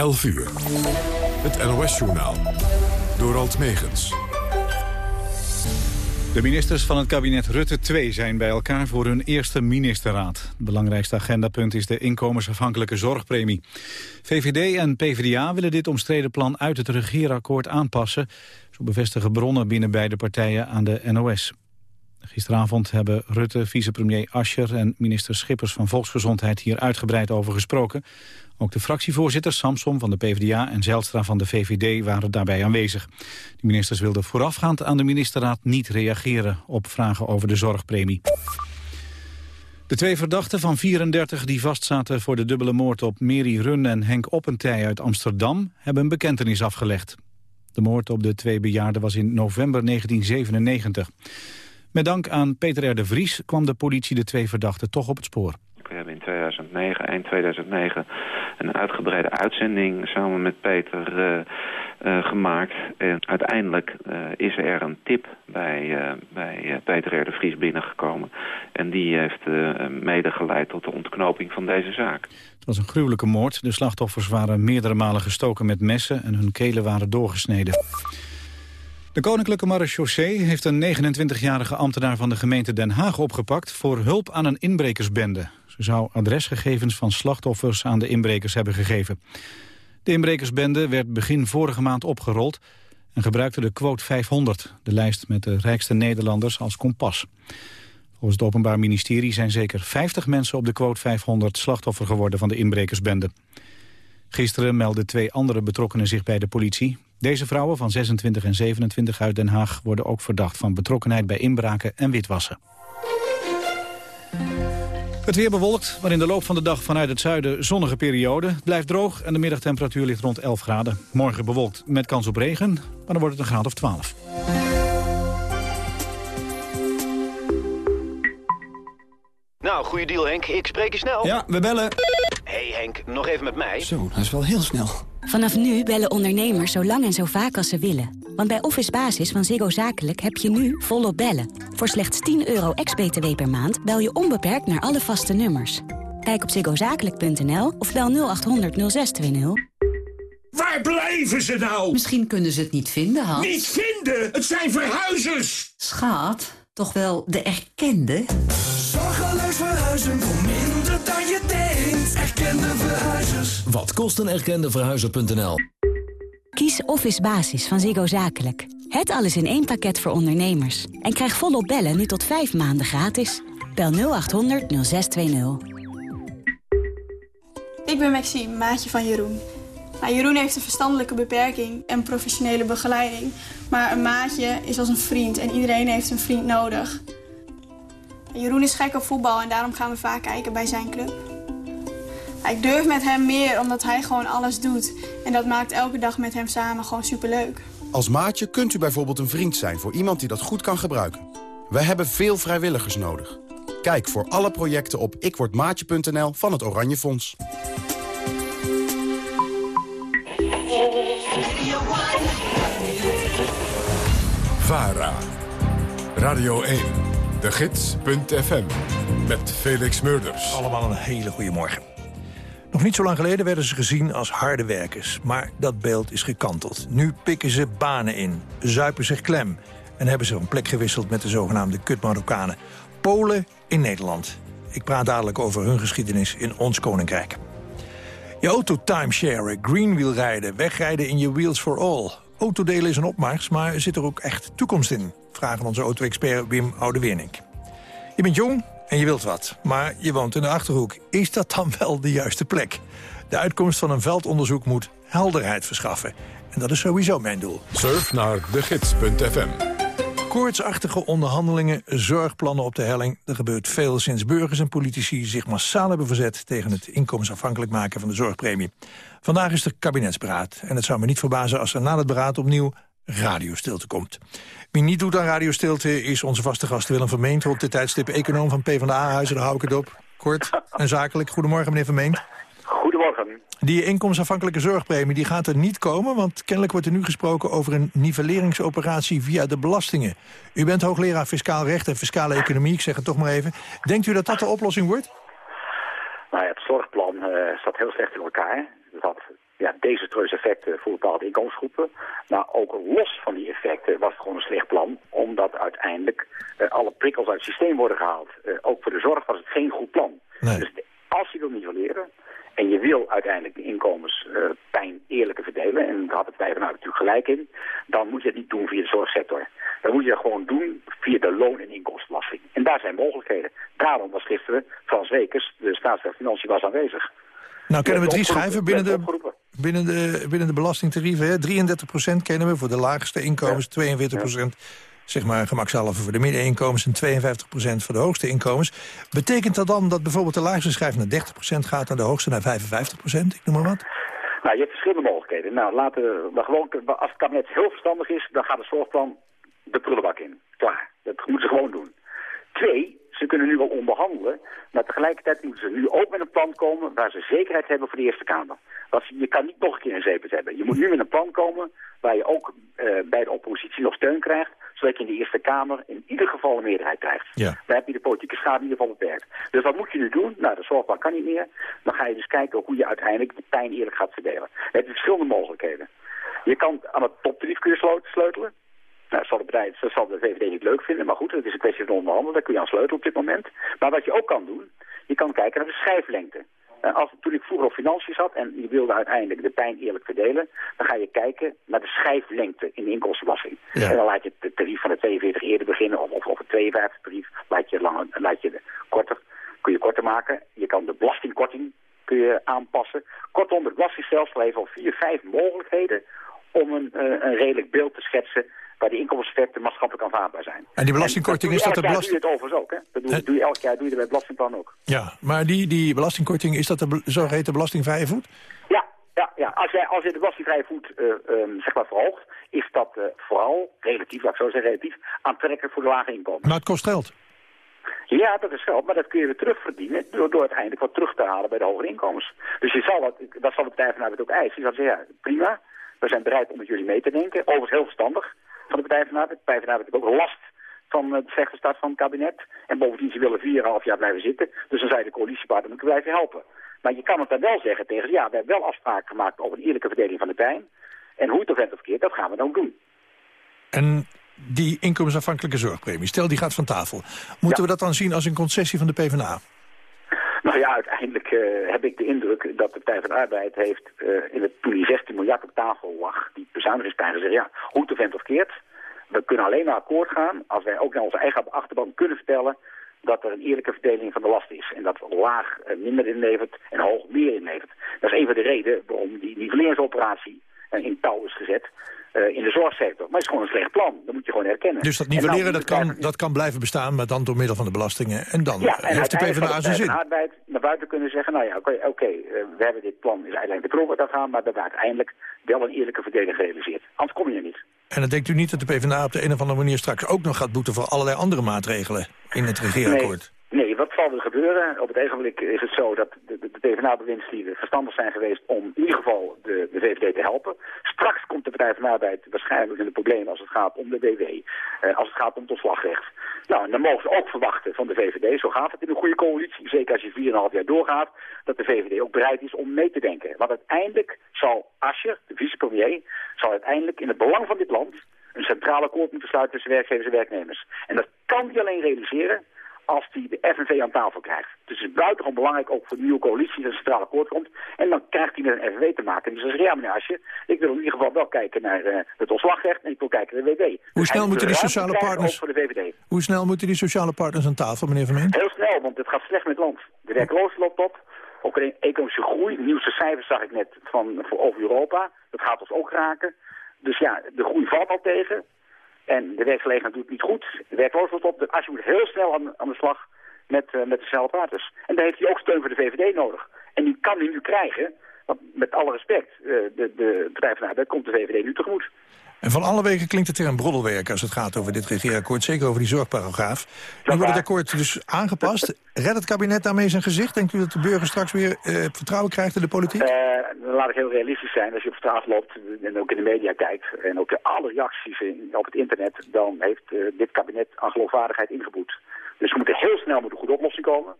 11 uur. Het NOS-journaal. Door Alt Megens. De ministers van het kabinet Rutte 2 zijn bij elkaar voor hun eerste ministerraad. Het belangrijkste agendapunt is de inkomensafhankelijke zorgpremie. VVD en PvdA willen dit omstreden plan uit het regeerakkoord aanpassen. Zo bevestigen bronnen binnen beide partijen aan de NOS. Gisteravond hebben Rutte, vicepremier Ascher en minister Schippers van Volksgezondheid hier uitgebreid over gesproken. Ook de fractievoorzitters Samsom van de PvdA en Zijlstra van de VVD waren daarbij aanwezig. De ministers wilden voorafgaand aan de ministerraad niet reageren op vragen over de zorgpremie. De twee verdachten van 34 die vastzaten voor de dubbele moord op Mary Run en Henk Oppentij uit Amsterdam hebben een bekentenis afgelegd. De moord op de twee bejaarden was in november 1997. Met dank aan Peter R. de Vries kwam de politie de twee verdachten toch op het spoor. We hebben in 2009, eind 2009 een uitgebreide uitzending samen met Peter uh, uh, gemaakt. En uiteindelijk uh, is er een tip bij, bij Peter R. de Vries binnengekomen. En die heeft mede geleid tot de ontknoping van deze zaak. Het was een gruwelijke moord. De slachtoffers waren meerdere malen gestoken met messen en hun kelen waren doorgesneden. De Koninklijke Marechaussee heeft een 29-jarige ambtenaar van de gemeente Den Haag opgepakt voor hulp aan een inbrekersbende. Ze zou adresgegevens van slachtoffers aan de inbrekers hebben gegeven. De inbrekersbende werd begin vorige maand opgerold en gebruikte de quote 500, de lijst met de rijkste Nederlanders, als kompas. Volgens het Openbaar Ministerie zijn zeker 50 mensen op de quote 500 slachtoffer geworden van de inbrekersbende. Gisteren meldden twee andere betrokkenen zich bij de politie. Deze vrouwen van 26 en 27 uit Den Haag worden ook verdacht van betrokkenheid bij inbraken en witwassen. Het weer bewolkt, maar in de loop van de dag vanuit het zuiden zonnige periode. Het blijft droog en de middagtemperatuur ligt rond 11 graden. Morgen bewolkt met kans op regen, maar dan wordt het een graad of 12. Nou, goede deal Henk. Ik spreek je snel. Ja, we bellen. hey Henk, nog even met mij. Zo, dat is wel heel snel. Vanaf nu bellen ondernemers zo lang en zo vaak als ze willen. Want bij Office Basis van Ziggo Zakelijk heb je nu volop bellen. Voor slechts 10 euro ex-BTW per maand bel je onbeperkt naar alle vaste nummers. Kijk op ziggozakelijk.nl of bel 0800 0620. Waar blijven ze nou? Misschien kunnen ze het niet vinden, Hans. Niet vinden? Het zijn verhuizers! Schaat, toch wel de erkende? Zorgeloos verhuizen voor Erkende verhuizers. Wat kost een erkende verhuizer.nl? Kies Office Basis van Ziggo Zakelijk. Het alles in één pakket voor ondernemers. En krijg volop bellen nu tot vijf maanden gratis. Bel 0800 0620. Ik ben Maxime, maatje van Jeroen. Nou, Jeroen heeft een verstandelijke beperking en professionele begeleiding. Maar een maatje is als een vriend en iedereen heeft een vriend nodig. Jeroen is gek op voetbal en daarom gaan we vaak kijken bij zijn club. Ik durf met hem meer omdat hij gewoon alles doet. En dat maakt elke dag met hem samen gewoon superleuk. Als maatje kunt u bijvoorbeeld een vriend zijn voor iemand die dat goed kan gebruiken. We hebben veel vrijwilligers nodig. Kijk voor alle projecten op ikwordmaatje.nl van het Oranje Fonds. VARA. Radio 1. De Gids.fm. Met Felix Murders. Allemaal een hele goede morgen. Nog niet zo lang geleden werden ze gezien als harde werkers. Maar dat beeld is gekanteld. Nu pikken ze banen in, zuipen zich klem... en hebben ze een plek gewisseld met de zogenaamde kut-Marokkanen. Polen in Nederland. Ik praat dadelijk over hun geschiedenis in ons koninkrijk. Je auto timesharen, greenwheelrijden, wegrijden in je Wheels for All. Autodelen is een opmars, maar zit er ook echt toekomst in? Vragen onze auto-expert Wim Oude-Wernink. Je bent jong en je wilt wat, maar je woont in de Achterhoek. Is dat dan wel de juiste plek? De uitkomst van een veldonderzoek moet helderheid verschaffen. En dat is sowieso mijn doel. Surf naar degids.fm. Koortsachtige onderhandelingen, zorgplannen op de helling. Er gebeurt veel sinds burgers en politici zich massaal hebben verzet... tegen het inkomensafhankelijk maken van de zorgpremie. Vandaag is er kabinetsberaad. En het zou me niet verbazen als er na het beraad opnieuw radiostilte komt. Wie niet doet aan radiostilte is onze vaste gast Willem Vermeent... op dit tijdstip econoom van PvdA-huizen, daar hou ik het op. Kort en zakelijk. Goedemorgen, meneer Vermeent. Goedemorgen. Die inkomensafhankelijke zorgpremie die gaat er niet komen... want kennelijk wordt er nu gesproken over een nivelleringsoperatie via de belastingen. U bent hoogleraar fiscaal recht en fiscale economie, ik zeg het toch maar even. Denkt u dat dat de oplossing wordt? Nou ja, het zorgplan uh, staat heel slecht in elkaar. Ja, desastreuze effecten voor bepaalde inkomensgroepen. Maar ook los van die effecten was het gewoon een slecht plan. Omdat uiteindelijk eh, alle prikkels uit het systeem worden gehaald. Eh, ook voor de zorg was het geen goed plan. Dus als je wil nivelleren en je wil uiteindelijk de inkomenspijn eerlijker verdelen... en daar had het wij vanuit natuurlijk gelijk in... dan moet je het niet doen via de zorgsector. Dan moet je het gewoon doen via de loon- en inkomstenbelasting. En daar zijn mogelijkheden. Daarom was gisteren Frans Wekers, de staatssecretaris Financiën, was aanwezig. Nou, kennen we drie schijven binnen de, binnen de, binnen de belastingtarieven. Hè? 33% kennen we voor de laagste inkomens, 42% zeg maar gemakshalve voor de middeninkomens... en 52% voor de hoogste inkomens. Betekent dat dan dat bijvoorbeeld de laagste schijf naar 30% gaat... en de hoogste naar 55% ik noem maar wat? Nou, je hebt verschillende mogelijkheden. Nou, laten we gewoon, als het kabinet heel verstandig is... dan gaat het zorgplan de prullenbak in. Klaar. Dat moeten ze gewoon doen. Twee, ze kunnen nu wel onderhandelen, maar tegelijkertijd moeten ze nu ook met een plan komen waar ze zekerheid hebben voor de Eerste Kamer. Want je kan niet nog een keer een zeepet hebben. Je moet nu met een plan komen waar je ook uh, bij de oppositie nog steun krijgt, zodat je in de Eerste Kamer in ieder geval een meerderheid krijgt. Ja. Daar heb je de politieke schade in ieder geval beperkt. Dus wat moet je nu doen? Nou, de zorgplan kan niet meer. Dan ga je dus kijken hoe je uiteindelijk de pijn eerlijk gaat verdelen. Je hebt verschillende mogelijkheden. Je kan aan het toptarief kun je sleutelen. Nou, zal de, dat zal de VVD niet leuk vinden, maar goed, het is een kwestie van onderhandelen. Daar kun je aan sleutelen op dit moment. Maar wat je ook kan doen, je kan kijken naar de schijflengte. Uh, als, toen ik vroeger op financiën zat en je wilde uiteindelijk de pijn eerlijk verdelen, dan ga je kijken naar de schijflengte in de inkomstenbelasting. En dan laat je het tarief van de 42 eerder beginnen, of, of, of het 52 tarief, laat je, langer, laat je de korter, kun je korter maken. Je kan de belastingkorting kun je aanpassen. Kortom, het belastingstelsel heeft al vier, vijf mogelijkheden om een, uh, een redelijk beeld te schetsen waar die inkomenseffecten maatschappelijk aanvaardbaar zijn. En die belastingkorting, en is dat de belasting... doe je het overigens ook, hè? Dat doe, doe je elk jaar doe je er bij het belastingplan ook. Ja, maar die, die belastingkorting, is dat de zogeheten belastingvrije voet? Ja, ja, ja. Als, jij, als je de belastingvrije voet uh, um, zeg maar verhoogt, is dat uh, vooral relatief, laat ik zo zeggen, relatief aantrekkelijk voor de lage inkomen. Maar het kost geld. Ja, dat is geld, maar dat kun je weer terugverdienen door, door uiteindelijk wat terug te halen bij de hogere inkomens. Dus je zal dat, dat zal de Partij van Arbeid ook eisen. Je zal zeggen, ja, prima, we zijn bereid om met jullie mee te denken. Overigens heel verstandig van de Partij van de Arbeid. De Partij van de Arbeid heeft ook last van eh, de slechte start van het kabinet. En bovendien, ze willen 4,5 jaar blijven zitten. Dus dan zei de coalitiepartner, moeten blijven helpen. Maar je kan het dan wel zeggen tegen ze, ja, we hebben wel afspraken gemaakt over een eerlijke verdeling van de pijn. En hoe het of of verkeerd, dat gaan we dan doen. En die inkomensafhankelijke zorgpremie, stel die gaat van tafel. Moeten we dat dan zien als een concessie van de PvdA? Uiteindelijk uh, heb ik de indruk dat de Partij van de Arbeid heeft, uh, in het, toen die 16 miljard op tafel lag, die bezuinigingspijn gezegd, ja, hoe te vent of keert. We kunnen alleen maar akkoord gaan als wij ook naar onze eigen achterban kunnen vertellen dat er een eerlijke verdeling van de last is. En dat laag uh, minder inlevert en hoog meer inlevert. Dat is een van de redenen waarom die nivelleringsoperatie in touw is gezet uh, in de zorgsector. Maar het is gewoon een slecht plan. Dat moet je gewoon herkennen. Dus dat nivelleren, dat kan, dat kan blijven bestaan, maar dan door middel van de belastingen. En dan ja, en heeft de PvdA zijn zin. En arbeid naar buiten kunnen zeggen, nou ja, oké, okay, okay, uh, we hebben dit plan is uiteindelijk de proeven gaan, maar we hebben uiteindelijk wel een eerlijke verdeling gerealiseerd. Anders kom je er niet. En dan denkt u niet dat de PvdA op de een of andere manier straks ook nog gaat boeten voor allerlei andere maatregelen in het regeerakkoord? Nee. Nee, wat zal er gebeuren? Op het ogenblik is het zo dat de, de, de PvdA-bewindslieden verstandig zijn geweest om in ieder geval de, de VVD te helpen. Straks komt de Partij van de Arbeid waarschijnlijk in de problemen als het gaat om de WW, eh, als het gaat om het ontslagrecht. Nou, en dan mogen ze ook verwachten van de VVD, zo gaat het in een goede coalitie, zeker als je 4,5 jaar doorgaat, dat de VVD ook bereid is om mee te denken. Want uiteindelijk zal Asscher, de vicepremier, zal uiteindelijk in het belang van dit land een centraal akkoord moeten sluiten tussen werkgevers en werknemers. En dat kan hij alleen realiseren als hij de FNV aan tafel krijgt. Dus het is buitengewoon belangrijk ook voor de nieuwe coalitie dat een centraal akkoord komt. En dan krijgt hij met een FNV te maken. Dus dan zegt ja meneer Asje, ik wil in ieder geval wel kijken naar uh, het ontslagrecht en ik wil kijken naar de WW. Hoe dus snel moeten die sociale partners... Voor de VVD. Hoe snel moeten die sociale partners aan tafel, meneer Van Meen? Heel snel, want het gaat slecht met het land. De werkloosheid loopt op. Ook een economische groei. De nieuwste cijfers zag ik net van, voor over Europa. Dat gaat ons ook raken. Dus ja, de groei valt al tegen. En de werkgelegenheid doet het niet goed. De werkloosheid loopt op. Dus als je moet heel snel aan, aan de slag met, uh, met de. En daar heeft hij ook steun voor de VVD nodig. En die kan hij nu krijgen, want met alle respect, uh, de, de Partij van de komt de VVD nu tegemoet. En van alle wegen klinkt het weer een broddelwerk als het gaat over dit regeerakkoord. Zeker over die zorgparagraaf. Nu wordt het akkoord dus aangepast. Redt het kabinet daarmee zijn gezicht? Denkt u dat de burger straks weer uh, vertrouwen krijgt in de politiek? Uh, dan laat ik heel realistisch zijn. Als je op straat loopt en ook in de media kijkt... en ook de alle reacties in, op het internet... dan heeft uh, dit kabinet aan geloofwaardigheid ingeboet. Dus we moeten heel snel met een goede oplossing komen.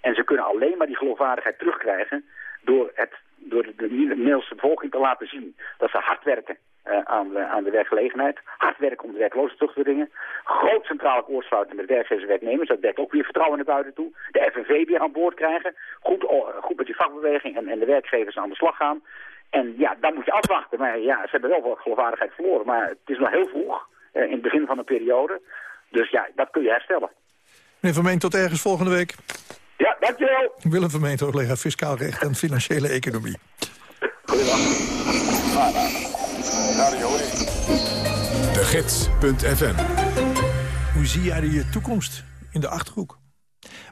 En ze kunnen alleen maar die geloofwaardigheid terugkrijgen... door het door de, de Nederlandse bevolking te laten zien dat ze hard werken eh, aan, de, aan de werkgelegenheid. Hard werken om de werklozen terug te dringen. Groot centraal akkoord sluiten met werkgevers en werknemers. Dat werkt ook weer vertrouwen naar buiten toe. De FNV weer aan boord krijgen. Goed, oh, goed met die vakbeweging en, en de werkgevers aan de slag gaan. En ja, dan moet je afwachten. Maar ja, ze hebben wel wat geloofwaardigheid verloren. Maar het is nog heel vroeg, eh, in het begin van een periode. Dus ja, dat kun je herstellen. Meneer Vermeen, tot ergens volgende week. Ja, dankjewel. Willem Vermeen, hoogleraar Fiscaal Recht en Financiële Economie. De Gids.fm Hoe zie jij je toekomst in de Achterhoek?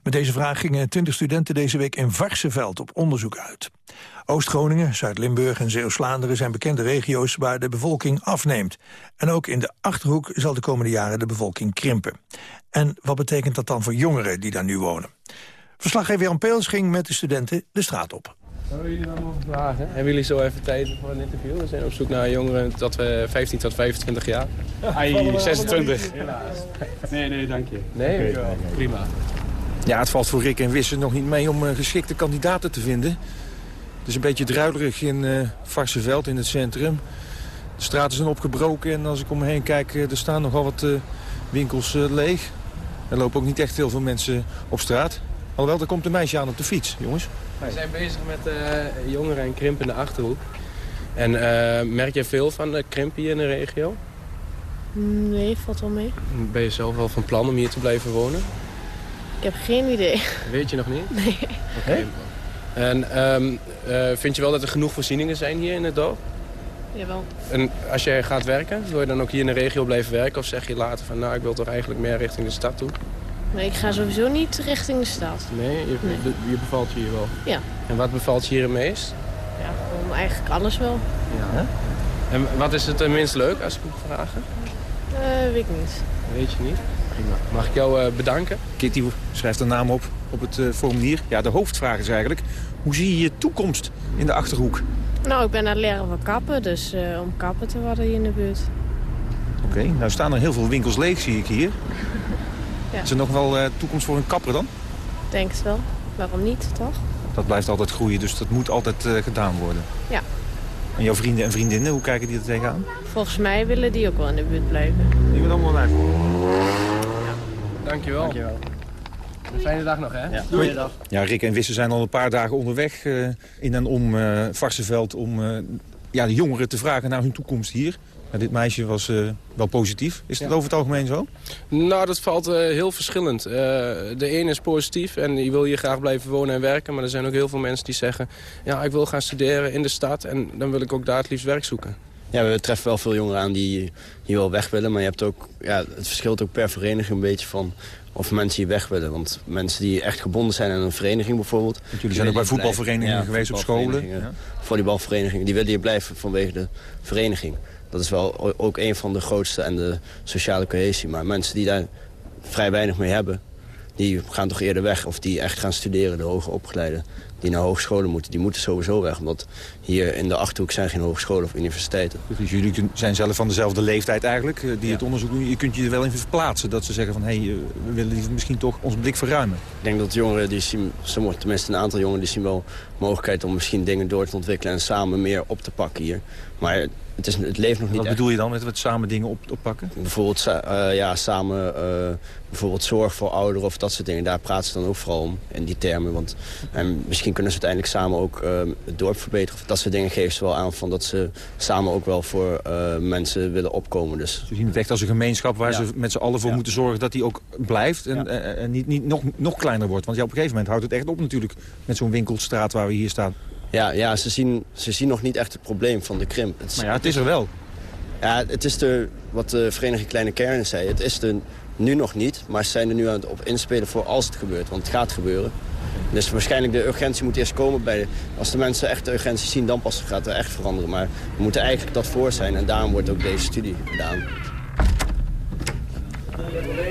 Met deze vraag gingen 20 studenten deze week in Varsenveld op onderzoek uit. Oost-Groningen, Zuid-Limburg en Zeeuws-Vlaanderen zijn bekende regio's waar de bevolking afneemt. En ook in de Achterhoek zal de komende jaren de bevolking krimpen. En wat betekent dat dan voor jongeren die daar nu wonen? Verslaggever Jan Peels ging met de studenten de straat op. Zullen jullie dan nog vragen? Hebben jullie zo even tijd voor een interview? We zijn op zoek naar jongeren tot we 15 tot 25 jaar. Ai, 26. Helaas. Nee, nee, dank je. Nee, Oké. prima. Ja, het valt voor Rick en Wissen nog niet mee om eh, geschikte kandidaten te vinden. Het is een beetje druilerig in uh, Varsenveld in het centrum. De straten zijn opgebroken en als ik om me heen kijk, eh, er staan nogal wat eh, winkels eh, leeg. Er lopen ook niet echt heel veel mensen op straat. Alhoewel, er komt een meisje aan op de fiets, jongens. We zijn bezig met eh, jongeren en krimp in de Achterhoek. En eh, merk je veel van de krimp hier in de regio? Nee, valt wel mee. Ben je zelf wel van plan om hier te blijven wonen? Ik heb geen idee. Weet je nog niet? Nee. Oké. En ehm, eh, vind je wel dat er genoeg voorzieningen zijn hier in het dorp? Jawel. En als jij gaat werken, wil je dan ook hier in de regio blijven werken? Of zeg je later van, nou, ik wil toch eigenlijk meer richting de stad toe? Maar ik ga sowieso niet richting de stad. Nee, je, Nee. je bevalt je hier wel. Ja. En wat bevalt je hier het meest? Ja, gewoon eigenlijk alles wel. Ja. En wat is het het minst leuk, als ik moet vragen? Eh, weet ik niet. Weet je niet? Prima. Mag ik jou eh, bedanken? Kitty schrijft de naam op op het eh, formulier. Ja, de hoofdvraag is eigenlijk, hoe zie je je toekomst in de Achterhoek? Nou, ik ben aan het leren van kappen, dus eh, om kappen te worden hier in de buurt. Oké, nou staan er heel veel winkels leeg, zie ik hier. Ja. Is er nog wel eh, toekomst voor een kapper dan? Denk het wel. Waarom niet, toch? Dat blijft altijd groeien, dus dat moet altijd eh, gedaan worden. Ja. En jouw vrienden en vriendinnen, hoe kijken die er tegenaan? Volgens mij willen die ook wel in de buurt blijven. Die willen allemaal blijven. Dankjewel. Dankjewel. Een fijne dag nog, hè? Ja. Goeiedag. Ja, Rick en Wisse zijn al een paar dagen onderweg eh, in en om eh Varsenveld... om eh, ja, de jongeren te vragen naar hun toekomst hier. Ja, dit meisje was eh, wel positief. Is dat Ja. over het algemeen zo? Nou, dat valt eh, heel verschillend. Eh, de ene is positief en die wil hier graag blijven wonen en werken. Maar er zijn ook heel veel mensen die zeggen... ja, ik wil gaan studeren in de stad en dan wil ik ook daar het liefst werk zoeken. Ja, we treffen wel veel jongeren aan die hier wel weg willen. Maar je hebt ook, ja, het verschilt ook per vereniging een beetje van of mensen hier weg willen. Want mensen die echt gebonden zijn aan een vereniging bijvoorbeeld... Want jullie zijn ook bij voetbalverenigingen geweest op scholen. voetbalverenigingen, Volleybalverenigingen, die willen hier blijven vanwege de vereniging. Dat is wel ook een van de grootste en de sociale cohesie. Maar mensen die daar vrij weinig mee hebben... die gaan toch eerder weg. Of die echt gaan studeren, de hoger opgeleiden. Die naar hogescholen moeten, die moeten sowieso weg. Omdat hier in de Achterhoek zijn geen hogescholen of universiteiten. Dus jullie zijn zelf van dezelfde leeftijd eigenlijk, eh, die het onderzoek doen. Je kunt je er wel in verplaatsen. Dat ze zeggen van, hé, hey, eh, we willen misschien toch ons blik verruimen. Ik denk dat jongeren, die zien, tenminste een aantal jongeren... die zien wel mogelijkheid om misschien dingen door te ontwikkelen... en samen meer op te pakken hier. Maar het, is, het leeft nog niet Wat echt. bedoel je dan met het samen dingen op, oppakken? Bijvoorbeeld eh, ja, samen eh, bijvoorbeeld zorg voor ouderen of dat soort dingen. Daar praten ze dan ook vooral om, in die termen. Want en misschien kunnen ze uiteindelijk samen ook eh, het dorp verbeteren. Of dat soort dingen geven ze wel aan van dat ze samen ook wel voor mensen willen opkomen. Dus Ze zien het echt als een gemeenschap waar Ja. ze met z'n allen voor moeten zorgen dat die ook blijft. En, en niet, niet nog, nog kleiner wordt. Want ja, op een gegeven moment houdt het echt op natuurlijk met zo'n winkelstraat waar hier staan. Ja, ja ze, zien, ze zien nog niet echt het probleem van de krimp. Het Maar ja, het is er wel. Ja, het is de, wat de Vereniging Kleine Kernen zei. Het is er nu nog niet, maar ze zijn er nu aan het op inspelen voor als het gebeurt. Want het gaat gebeuren. Dus waarschijnlijk de urgentie moet eerst komen bij de... Als de mensen echt de urgentie zien, dan pas gaat het echt veranderen. Maar we moeten eigenlijk dat voor zijn en daarom wordt ook deze studie gedaan.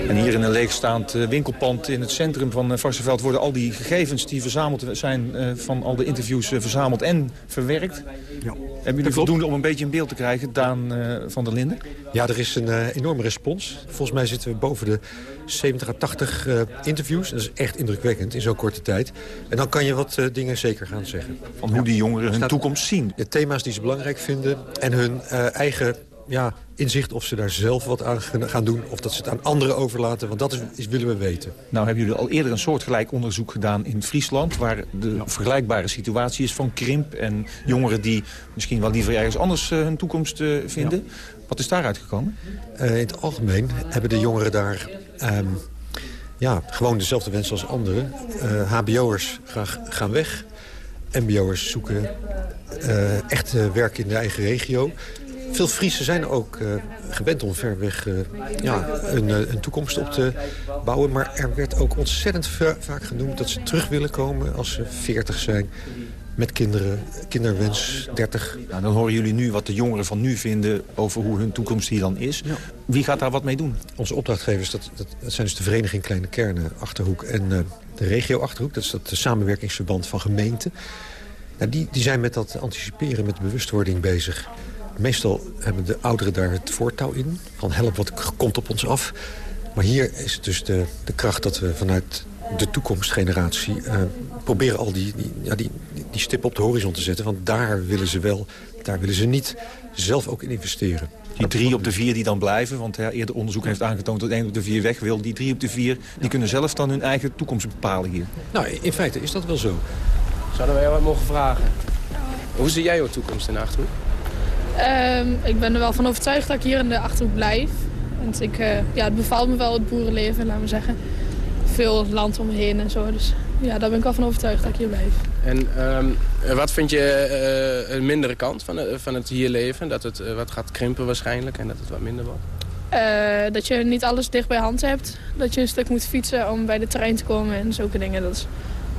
En hier in een leegstaand eh, winkelpand in het centrum van uh, Varsenveld... worden al die gegevens die verzameld zijn uh, van al de interviews verzameld en verwerkt. Ja. Hebben jullie voldoende om een beetje een beeld te krijgen, Daan van der Linden? Ja, er is een enorme respons. Volgens mij zitten we boven de 70 à 80 interviews. Dat is echt indrukwekkend in zo'n korte tijd. En dan kan je wat dingen zeker gaan zeggen. Van hoe die jongeren hun toekomst zien. De thema's die ze belangrijk vinden en hun eigen ja, inzicht of ze daar zelf wat aan gaan doen... of dat ze het aan anderen overlaten, want dat is, is, willen we weten. Nou hebben jullie al eerder een soortgelijk onderzoek gedaan in Friesland... waar de vergelijkbare situatie is van krimp en jongeren die misschien wel liever ergens anders uh, hun toekomst uh, vinden. Wat is daaruit gekomen? Uh, in het algemeen hebben de jongeren daar... Um, ja, gewoon dezelfde wensen als anderen. HBO'ers gaan weg. MBO'ers zoeken echt werk in de eigen regio. Veel Friesen zijn ook uh, gewend om ver weg uh, ja, een, een, toekomst op te bouwen. Maar er werd ook ontzettend vaak genoemd dat ze terug willen komen als ze 40 zijn. Met kinderen, kinderwens 30. Nou, dan horen jullie nu wat de jongeren van nu vinden over hoe hun toekomst hier dan is. Ja. Wie gaat daar wat mee doen? Onze opdrachtgevers, dat, dat, dat zijn dus de Vereniging Kleine Kernen Achterhoek en de regio Achterhoek. Dat is dat samenwerkingsverband van gemeenten. Nou, die, die zijn met dat anticiperen, met bewustwording bezig. Meestal hebben de ouderen daar het voortouw in. Van help, wat komt op ons af. Maar hier is het dus de, de kracht dat we vanuit de toekomstgeneratie... Uh, proberen al die, die, ja, die, die stip op de horizon te zetten. Want daar willen ze wel, daar willen ze niet zelf ook in investeren. Die drie op de vier die dan blijven, want ja, eerder onderzoek heeft aangetoond dat één op de vier weg wil. Die drie op de vier, die kunnen zelf dan hun eigen toekomst bepalen hier. Nou, in feite is dat wel zo. Zouden wij wat mogen vragen? Hoe zie jij jouw toekomst in Achterhoek? Um, ik ben er wel van overtuigd dat ik hier in de Achterhoek blijf. Want ik, uh, ja, het bevalt me wel het boerenleven, laten we zeggen. Veel land om me heen en zo. Dus ja, daar ben ik wel van overtuigd dat ik hier blijf. En um, wat vind je uh, een mindere kant van, van het hier leven? Dat het wat gaat krimpen waarschijnlijk en dat het wat minder wordt? dat je niet alles dicht bij hand hebt. Dat je een stuk moet fietsen om bij de trein te komen en zulke dingen. Dat is,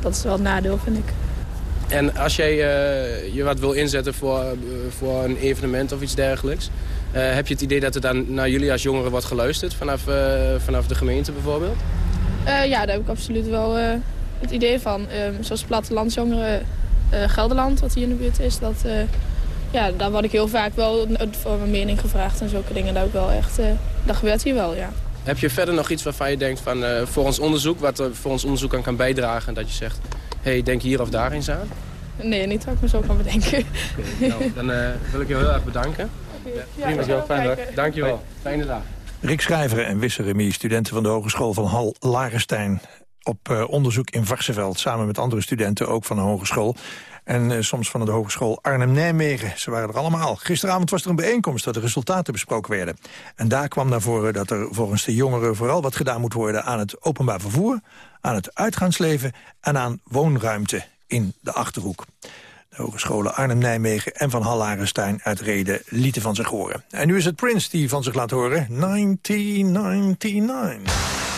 dat is wel het nadeel, vind ik. En als jij uh, je wat wil inzetten voor, uh, voor een evenement of iets dergelijks... Uh, heb je het idee dat er dan naar jullie als jongeren wordt geluisterd vanaf, vanaf de gemeente bijvoorbeeld? ja, daar heb ik absoluut wel het idee van. zoals plattelandsjongeren Gelderland, wat hier in de buurt is... Dat, ja, daar word ik heel vaak wel voor mijn mening gevraagd en zulke dingen. Dat, ook wel echt, dat gebeurt hier wel, ja. Heb je verder nog iets waarvan je denkt van voor ons onderzoek... wat er voor ons onderzoek aan kan bijdragen dat je zegt hey, denk hier of daar eens aan? Nee, niet wat ik me zo kan bedenken. Okay, nou, dan uh, wil ik je heel erg bedanken. Okay. Ja, Prima, ja, fijn dag. Dankjewel. Fijne dag. Rick Schrijver en Wisse Remy, studenten van de Hogeschool van Hal Larenstein... op uh, onderzoek in Varsenveld, samen met andere studenten ook van de hogeschool. En uh, soms van de Hogeschool Arnhem-Nijmegen. Ze waren er allemaal. Gisteravond was er een bijeenkomst dat de resultaten besproken werden. En daar kwam naar voren dat er volgens de jongeren vooral wat gedaan moet worden... aan het openbaar vervoer, aan het uitgaansleven en aan woonruimte in de Achterhoek. De hogescholen Arnhem-Nijmegen en Van Hallarenstein uit Reden lieten van zich horen. En nu is het Prince die van zich laat horen. 1999.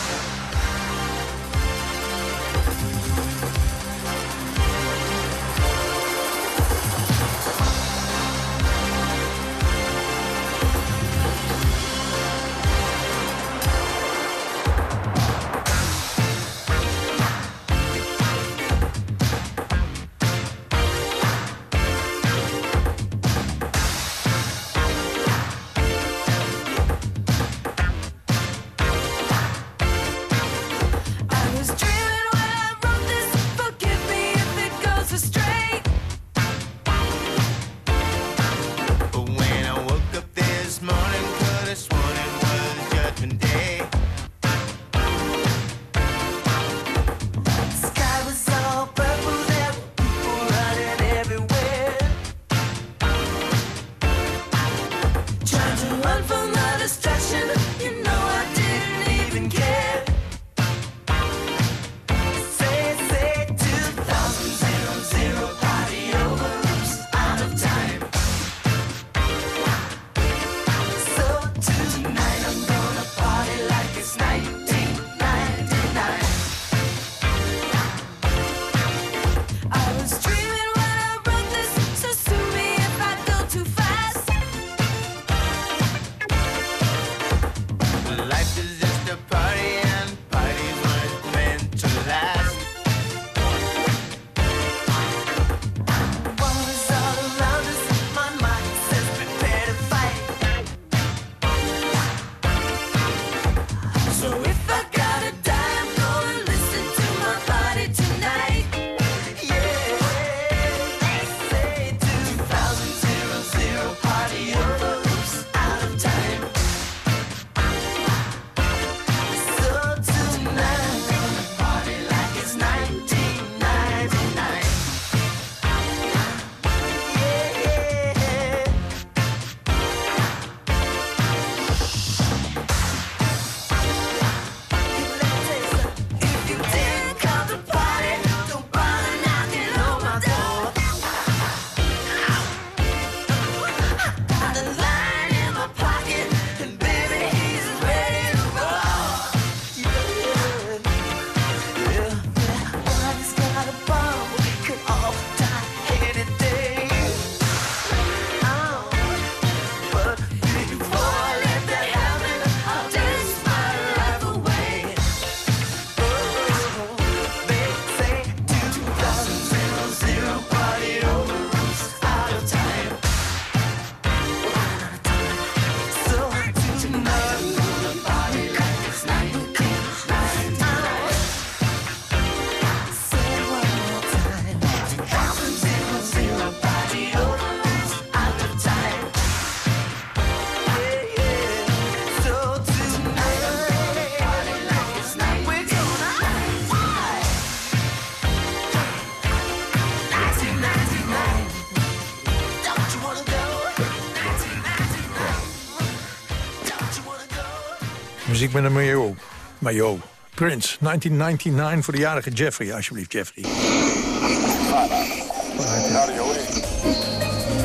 Muziek met een mayo. Mayo. Prince, 1999 voor de jarige Jeffrey. Alsjeblieft, Jeffrey.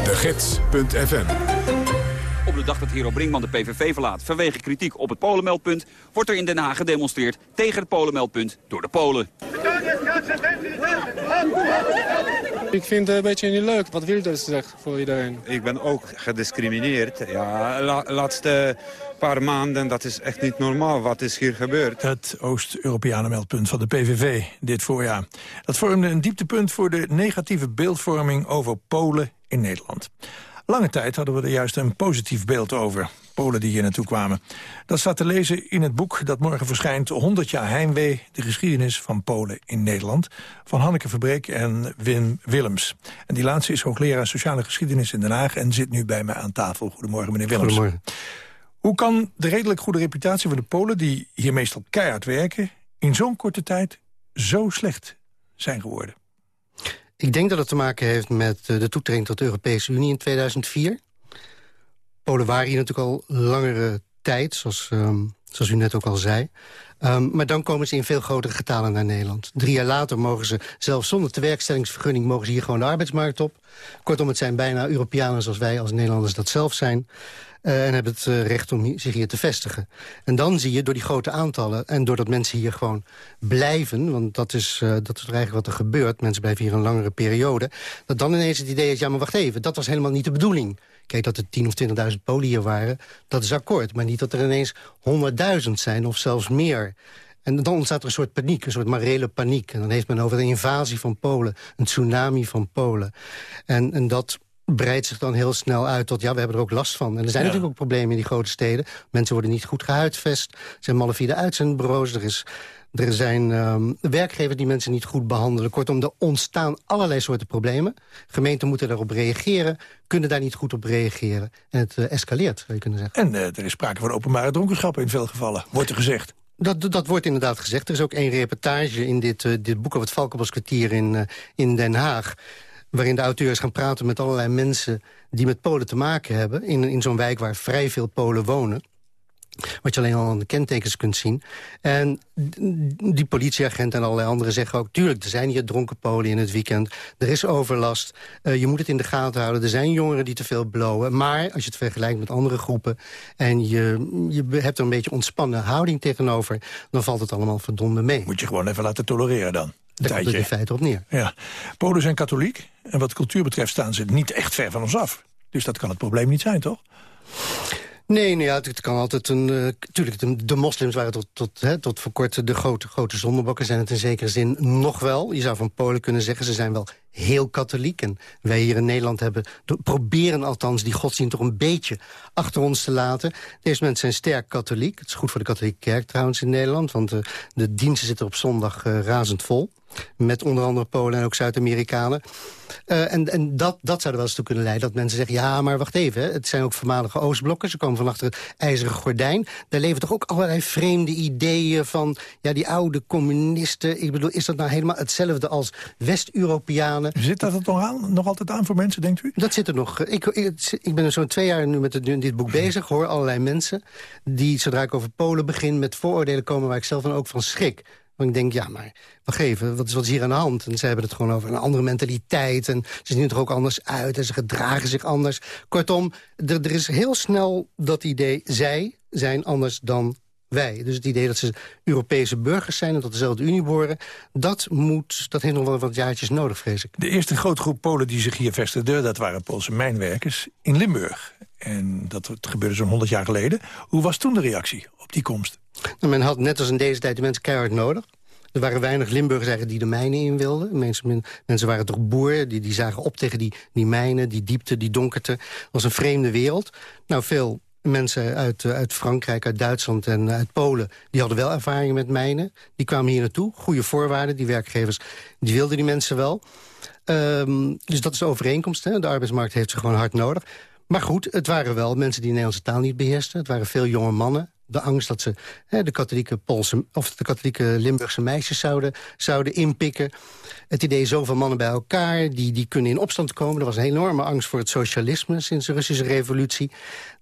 De Gids.fm Op de dag dat Hero Brinkman de PVV verlaat vanwege kritiek op het Polenmeldpunt... wordt er in Den Haag gedemonstreerd tegen het Polenmeldpunt door de Polen. Ik vind het een beetje niet leuk wat Wilders zegt voor iedereen. Ik ben ook gediscrimineerd. Ja, la, laatste paar maanden, dat is echt niet normaal. Wat is hier gebeurd? Het Oost-Europeane meldpunt van de PVV dit voorjaar. Dat vormde een dieptepunt voor de negatieve beeldvorming over Polen in Nederland. Lange tijd hadden we er juist een positief beeld over. Polen die hier naartoe kwamen. Dat staat te lezen in het boek dat morgen verschijnt... 100 jaar heimwee, de geschiedenis van Polen in Nederland... van Hanneke Verbreek en Wim Willems. En die laatste is hoogleraar sociale geschiedenis in Den Haag... en zit nu bij mij aan tafel. Goedemorgen, meneer Willems. Goedemorgen. Hoe kan de redelijk goede reputatie van de Polen... die hier meestal keihard werken... in zo'n korte tijd zo slecht zijn geworden? Ik denk dat het te maken heeft met eh, de toetreding tot de Europese Unie in 2004. Polen waren hier natuurlijk al langere tijd, zoals, um, zoals u net ook al zei. Um, maar dan komen ze in veel grotere getalen naar Nederland. Drie jaar later mogen ze, zelfs zonder tewerkstellingsvergunning... mogen ze hier gewoon de arbeidsmarkt op. Kortom, het zijn bijna Europeanen zoals wij als Nederlanders dat zelf zijn. Uh, en hebben het uh, recht om zich hier te vestigen. En dan zie je door die grote aantallen en doordat mensen hier gewoon blijven... want dat is, uh, dat is eigenlijk wat er gebeurt, mensen blijven hier een langere periode... dat dan ineens het idee is, ja maar wacht even, dat was helemaal niet de bedoeling. Kijk, dat er 10.000 of 20.000 Polen hier waren, dat is akkoord. Maar niet dat er ineens 100.000 zijn of zelfs meer... En dan ontstaat er een soort paniek, een soort morele paniek. En dan heeft men over een invasie van Polen, een tsunami van Polen. En, en dat breidt zich dan heel snel uit tot... ja, we hebben er ook last van. En er zijn ja. natuurlijk ook problemen in die grote steden. Mensen worden niet goed gehuidvest. Er zijn malafide uitzendbureaus. Er, is, er zijn um, werkgevers die mensen niet goed behandelen. Kortom, er ontstaan allerlei soorten problemen. Gemeenten moeten daarop reageren, kunnen daar niet goed op reageren. En het uh, escaleert, zou je kunnen zeggen. En uh, er is sprake van openbare dronkenschap in veel gevallen, wordt er gezegd. Dat, dat, wordt inderdaad gezegd. Er is ook één reportage in dit, uh, dit boek over het Valkenboskwartier in, uh, in Den Haag waarin de auteurs gaan praten met allerlei mensen... die met Polen te maken hebben, in, in zo'n wijk waar vrij veel Polen wonen. Wat je alleen al aan de kentekens kunt zien. En die politieagent en allerlei anderen zeggen ook... tuurlijk, er zijn hier dronken Polen in het weekend. Er is overlast. Uh, je moet het in de gaten houden. Er zijn jongeren die te veel blowen. Maar als je het vergelijkt met andere groepen... en je, je hebt er een beetje ontspannen houding tegenover... dan valt het allemaal verdomde mee. Moet je gewoon even laten tolereren dan. Daar komt het in feite op neer. Ja. Polen zijn katholiek. En wat cultuur betreft staan ze niet echt ver van ons af. Dus dat kan het probleem niet zijn, toch? Nee, nee ja, het kan altijd een... Uh, tuurlijk, de, de, moslims waren tot, tot, hè, tot voor kort de grote, grote zondebokken. Zijn het in zekere zin nog wel. Je zou van Polen kunnen zeggen, ze zijn wel heel katholiek. En wij hier in Nederland hebben, proberen althans die godsdienst toch een beetje achter ons te laten. Deze mensen zijn sterk katholiek. Het is goed voor de katholieke kerk trouwens in Nederland. Want uh, de diensten zitten op zondag uh, razend vol. Met onder andere Polen en ook Zuid-Amerikanen. Uh, en en dat, dat zou er wel eens toe kunnen leiden dat mensen zeggen... ja, maar wacht even, het zijn ook voormalige Oostblokken. Ze komen van achter het ijzeren gordijn. Daar leven toch ook allerlei vreemde ideeën van... ja, die oude communisten. Ik bedoel, is dat nou helemaal hetzelfde als West-Europeanen? Zit dat er nog, aan, nog altijd aan voor mensen, denkt u? Dat zit er nog. Ik, ik, ik ben er zo'n twee jaar nu met het, dit boek bezig. Hoor allerlei mensen die, zodra ik over Polen begin... met vooroordelen komen waar ik zelf dan ook van schrik. Want ik denk, ja, maar wacht even, wat is, wat is hier aan de hand? En ze hebben het gewoon over een andere mentaliteit. En ze zien er ook anders uit en ze gedragen zich anders. Kortom, er, er is heel snel dat idee, zij zijn anders dan wij. Dus het idee dat ze Europese burgers zijn en tot dezelfde Unie behoren... dat, moet, dat heeft nog wel wat jaartjes nodig, vrees ik. De eerste grote groep Polen die zich hier vestigde... dat waren Poolse mijnwerkers in Limburg. En dat gebeurde zo'n 100 jaar geleden. Hoe was toen de reactie op die komst? Nou, men had net als in deze tijd de mensen keihard nodig. Er waren weinig Limburgers eigenlijk die de mijnen in wilden. Mensen, mensen waren toch boer, die, die zagen op tegen die, die mijnen, die diepte, die donkerte. Het was een vreemde wereld. Nou, veel mensen uit, uit Frankrijk, uit Duitsland en uit Polen... die hadden wel ervaring met mijnen. Die kwamen hier naartoe, goede voorwaarden. Die werkgevers die wilden die mensen wel. Um, dus dat is overeenkomst. Hè? De arbeidsmarkt heeft ze gewoon hard nodig. Maar goed, het waren wel mensen die de Nederlandse taal niet beheersten. Het waren veel jonge mannen. De angst dat ze hè, de katholieke Poolse of de katholieke Limburgse meisjes zouden, zouden inpikken. Het idee zoveel mannen bij elkaar, die, die kunnen in opstand komen. Er was een enorme angst voor het socialisme sinds de Russische revolutie.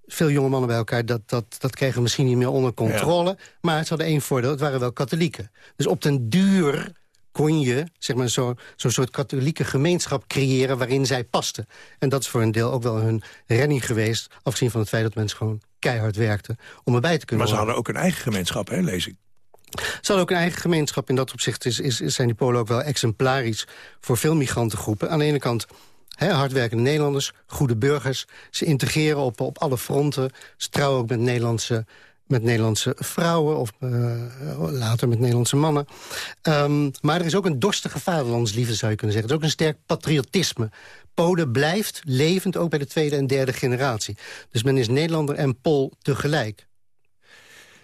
veel jonge mannen bij elkaar, dat, dat, dat kregen we misschien niet meer onder controle. Maar ze hadden één voordeel, het waren wel katholieken. Dus op den duur kon je zeg maar, zo'n zo soort katholieke gemeenschap creëren waarin zij pasten. En dat is voor een deel ook wel hun redding geweest... afgezien van het feit dat mensen gewoon keihard werkten om erbij te kunnen Maar ze hadden ook een eigen gemeenschap, hè, lees ik. Ze hadden ook een eigen gemeenschap. In dat opzicht is, is, zijn die Polen ook wel exemplarisch voor veel migrantengroepen. Aan de ene kant hè, hardwerkende Nederlanders, goede burgers. Ze integreren op, op alle fronten. Ze trouwen ook met Nederlandse, met Nederlandse vrouwen of eh, later met Nederlandse mannen. Ehm, maar er is ook een dorstige vaderlandsliefde, zou je kunnen zeggen. Er is ook een sterk patriotisme. Polen blijft levend, ook bij de tweede en derde generatie. Dus men is Nederlander en Pool tegelijk.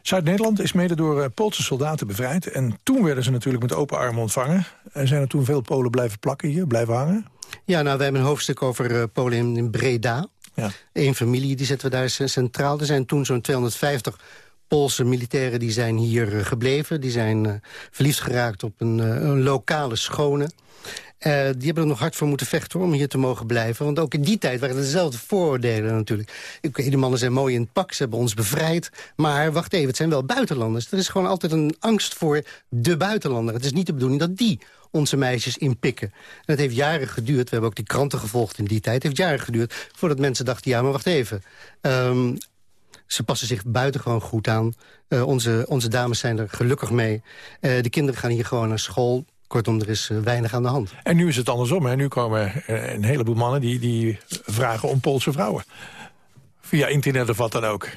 Zuid-Nederland is mede door eh, Poolse soldaten bevrijd. En toen werden ze natuurlijk met open armen ontvangen. En zijn er toen veel Polen blijven plakken hier, blijven hangen? Ja, nou, we hebben een hoofdstuk over eh, Polen in, Breda. Ja. Eén familie, die zetten we daar centraal. Er zijn toen zo'n 250 Poolse militairen die zijn hier eh, gebleven. Die zijn verliefd geraakt op een, een lokale schone. Eh, die hebben er nog hard voor moeten vechten om hier te mogen blijven. Want ook in die tijd waren er dezelfde vooroordelen natuurlijk. Oké, die mannen zijn mooi in het pak, ze hebben ons bevrijd. Maar wacht even, het zijn wel buitenlanders. Er is gewoon altijd een angst voor de buitenlander. Het is niet de bedoeling dat die onze meisjes inpikken. En het heeft jaren geduurd, we hebben ook die kranten gevolgd in die tijd... het heeft jaren geduurd voordat mensen dachten, ja, maar wacht even... Ehm, ze passen zich buitengewoon goed aan. Eh, onze, onze dames zijn er gelukkig mee. Eh, de kinderen gaan hier gewoon naar school. Kortom, er is eh, weinig aan de hand. En nu is het andersom. Hè? Nu komen eh, een heleboel mannen die, die vragen om Poolse vrouwen. Via internet of wat dan ook.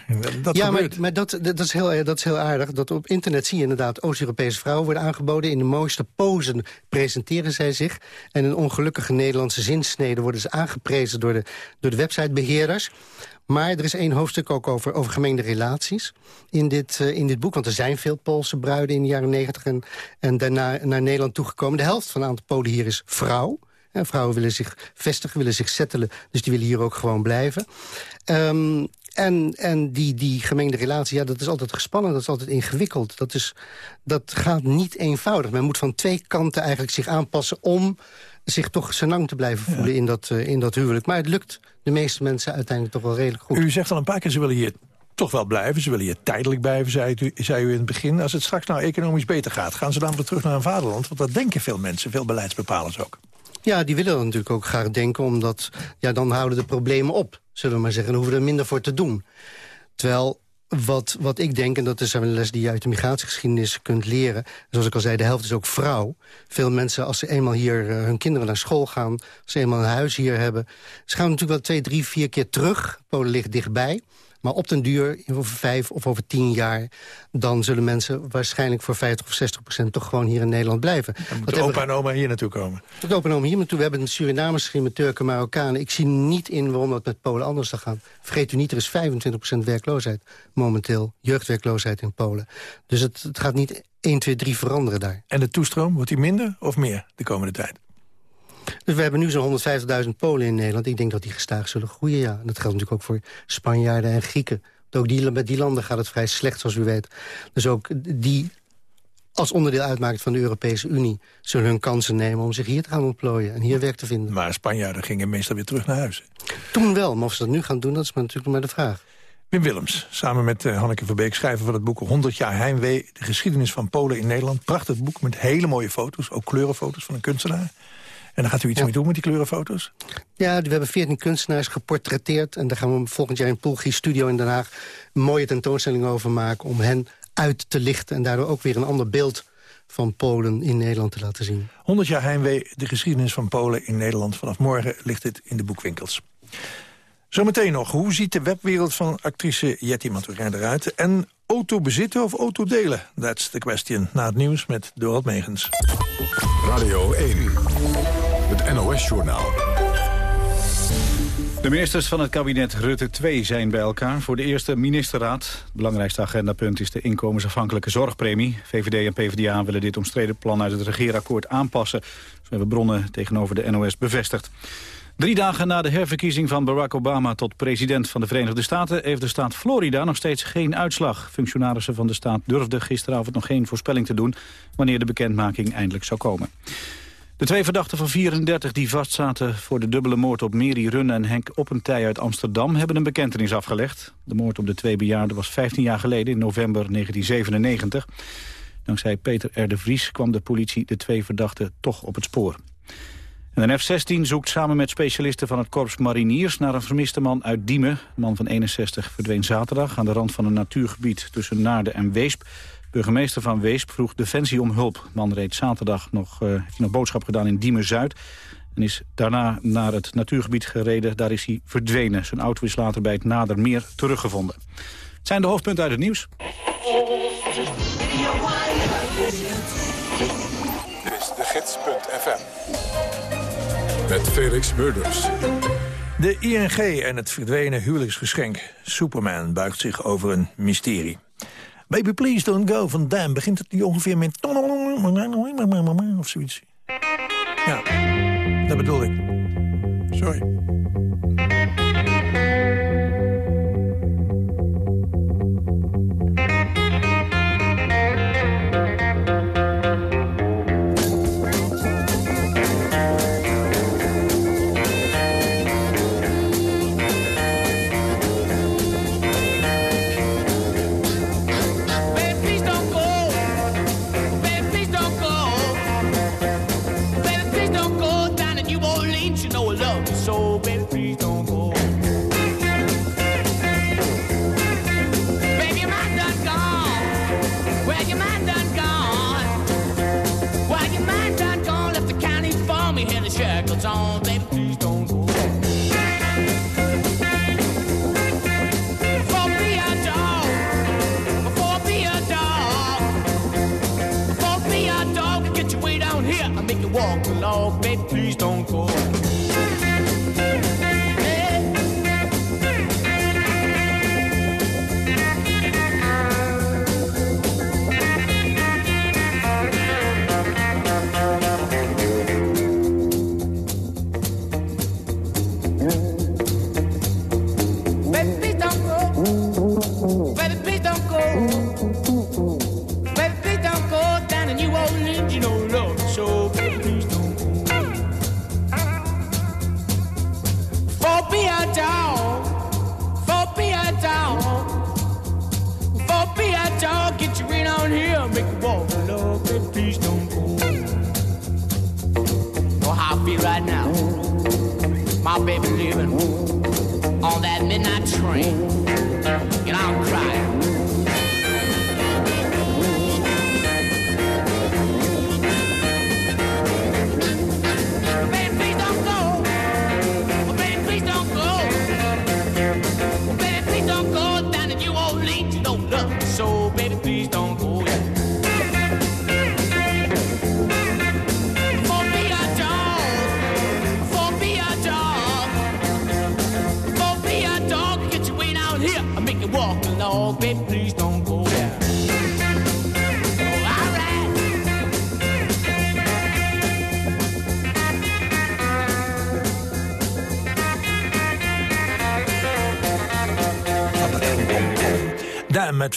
Dat ja, gebeurt. maar, maar dat, dat, is heel, dat is heel aardig. Dat op internet zie je inderdaad Oost-Europese vrouwen worden aangeboden. In de mooiste posen presenteren zij zich. En in ongelukkige Nederlandse zinsneden worden ze aangeprezen door de, door de websitebeheerders. Maar er is één hoofdstuk ook over, over gemengde relaties in dit, eh, in dit boek. Want er zijn veel Poolse bruiden in de jaren negentig en, en daarna naar Nederland toegekomen. De helft van een aantal Polen hier is vrouw. En vrouwen willen zich vestigen, willen zich settelen. Dus die willen hier ook gewoon blijven. Ehm, en en die, die gemengde relatie, ja, dat is altijd gespannen, dat is altijd ingewikkeld. Dat, is, dat gaat niet eenvoudig. Men moet van twee kanten eigenlijk zich aanpassen... om zich toch senang te blijven voelen in, dat, eh, in dat huwelijk. Maar het lukt de meeste mensen uiteindelijk toch wel redelijk goed. U zegt al een paar keer, ze willen hier toch wel blijven. Ze willen hier tijdelijk blijven, zei u, zei u in het begin. Als het straks nou economisch beter gaat, gaan ze dan weer terug naar hun vaderland? Want dat denken veel mensen, veel beleidsbepalers ook. Ja, die willen dat natuurlijk ook graag denken, omdat ja, dan houden de problemen op, zullen we maar zeggen. Dan hoeven we er minder voor te doen. Terwijl wat, wat ik denk, en dat is een les die je uit de migratiegeschiedenis kunt leren... zoals ik al zei, de helft is ook vrouw. Veel mensen, als ze eenmaal hier eh, hun kinderen naar school gaan... als ze eenmaal een huis hier hebben... ze gaan natuurlijk wel twee, drie, vier keer terug. Polen ligt dichtbij. Maar op den duur, over vijf of over tien jaar... dan zullen mensen waarschijnlijk voor 50 of 60 procent... toch gewoon hier in Nederland blijven. Dan moeten opa en oma hier naartoe komen. Dat opa en oma hier naartoe. We hebben een Surinamers met Turken, Marokkanen. Ik zie niet in waarom dat met Polen anders zou gaan. Vergeet u niet, er is 25 procent werkloosheid momenteel. Jeugdwerkloosheid in Polen. Dus het, het gaat niet 1, 2, 3 veranderen daar. En de toestroom, wordt die minder of meer de komende tijd? Dus we hebben nu zo'n 150.000 Polen in Nederland. Ik denk dat die gestaag zullen groeien, ja. En dat geldt natuurlijk ook voor Spanjaarden en Grieken. Ook die, met die landen gaat het vrij slecht, zoals u weet. Dus ook die als onderdeel uitmaakt van de Europese Unie... zullen hun kansen nemen om zich hier te gaan ontplooien en hier werk te vinden. Maar Spanjaarden gingen meestal weer terug naar huis. Toen wel, maar of ze dat nu gaan doen, dat is maar natuurlijk maar de vraag. Wim Willems, samen met uh, Hanneke Verbeek, schrijver van het boek 100 jaar heimwee... de geschiedenis van Polen in Nederland. Prachtig boek met hele mooie foto's, ook kleurenfoto's van een kunstenaar. En daar gaat u iets mee doen met die kleurenfoto's? Ja, we hebben 14 kunstenaars geportretteerd. En daar gaan we volgend jaar in Poelgie Studio in Den Haag... een mooie tentoonstelling over maken om hen uit te lichten... en daardoor ook weer een ander beeld van Polen in Nederland te laten zien. 100 jaar heimwee, de geschiedenis van Polen in Nederland. Vanaf morgen ligt dit in de boekwinkels. Zometeen nog, hoe ziet de webwereld van actrice Jetty Maturin eruit? En auto bezitten of auto delen? That's the question. Na het nieuws met Dorald Megens. Radio 1, het NOS-journaal. De ministers van het kabinet Rutte 2 zijn bij elkaar voor de eerste ministerraad. Het belangrijkste agendapunt is de inkomensafhankelijke zorgpremie. VVD en PvdA willen dit omstreden plan uit het regeerakkoord aanpassen. Zo hebben bronnen tegenover de NOS bevestigd. Drie dagen na de herverkiezing van Barack Obama tot president van de Verenigde Staten... heeft de staat Florida nog steeds geen uitslag. Functionarissen van de staat durfden gisteravond nog geen voorspelling te doen... wanneer de bekendmaking eindelijk zou komen. De twee verdachten van 34 die vastzaten voor de dubbele moord op Mary Runne en Henk Oppentij uit Amsterdam hebben een bekentenis afgelegd. De moord op de twee bejaarden was 15 jaar geleden in november 1997. Dankzij Peter R. de Vries kwam de politie de twee verdachten toch op het spoor. En de F-16 zoekt samen met specialisten van het Korps Mariniers... naar een vermiste man uit Diemen. Man van 61 verdween zaterdag aan de rand van een natuurgebied... tussen Naarden en Weesp. Burgemeester van Weesp vroeg Defensie om hulp. De man reed zaterdag nog, uh, heeft nog boodschap gedaan in Diemen-Zuid... en is daarna naar het natuurgebied gereden. Daar is hij verdwenen. Zijn auto is later bij het Nadermeer teruggevonden. Het zijn de hoofdpunten uit het nieuws. Dit is de gids.fm. Met Felix Murders. De ING en het verdwenen huwelijksgeschenk. Superman buigt zich over een mysterie. Baby Please Don't Go van Dam begint het ongeveer met... of zoiets. Ja, dat bedoel ik. Sorry.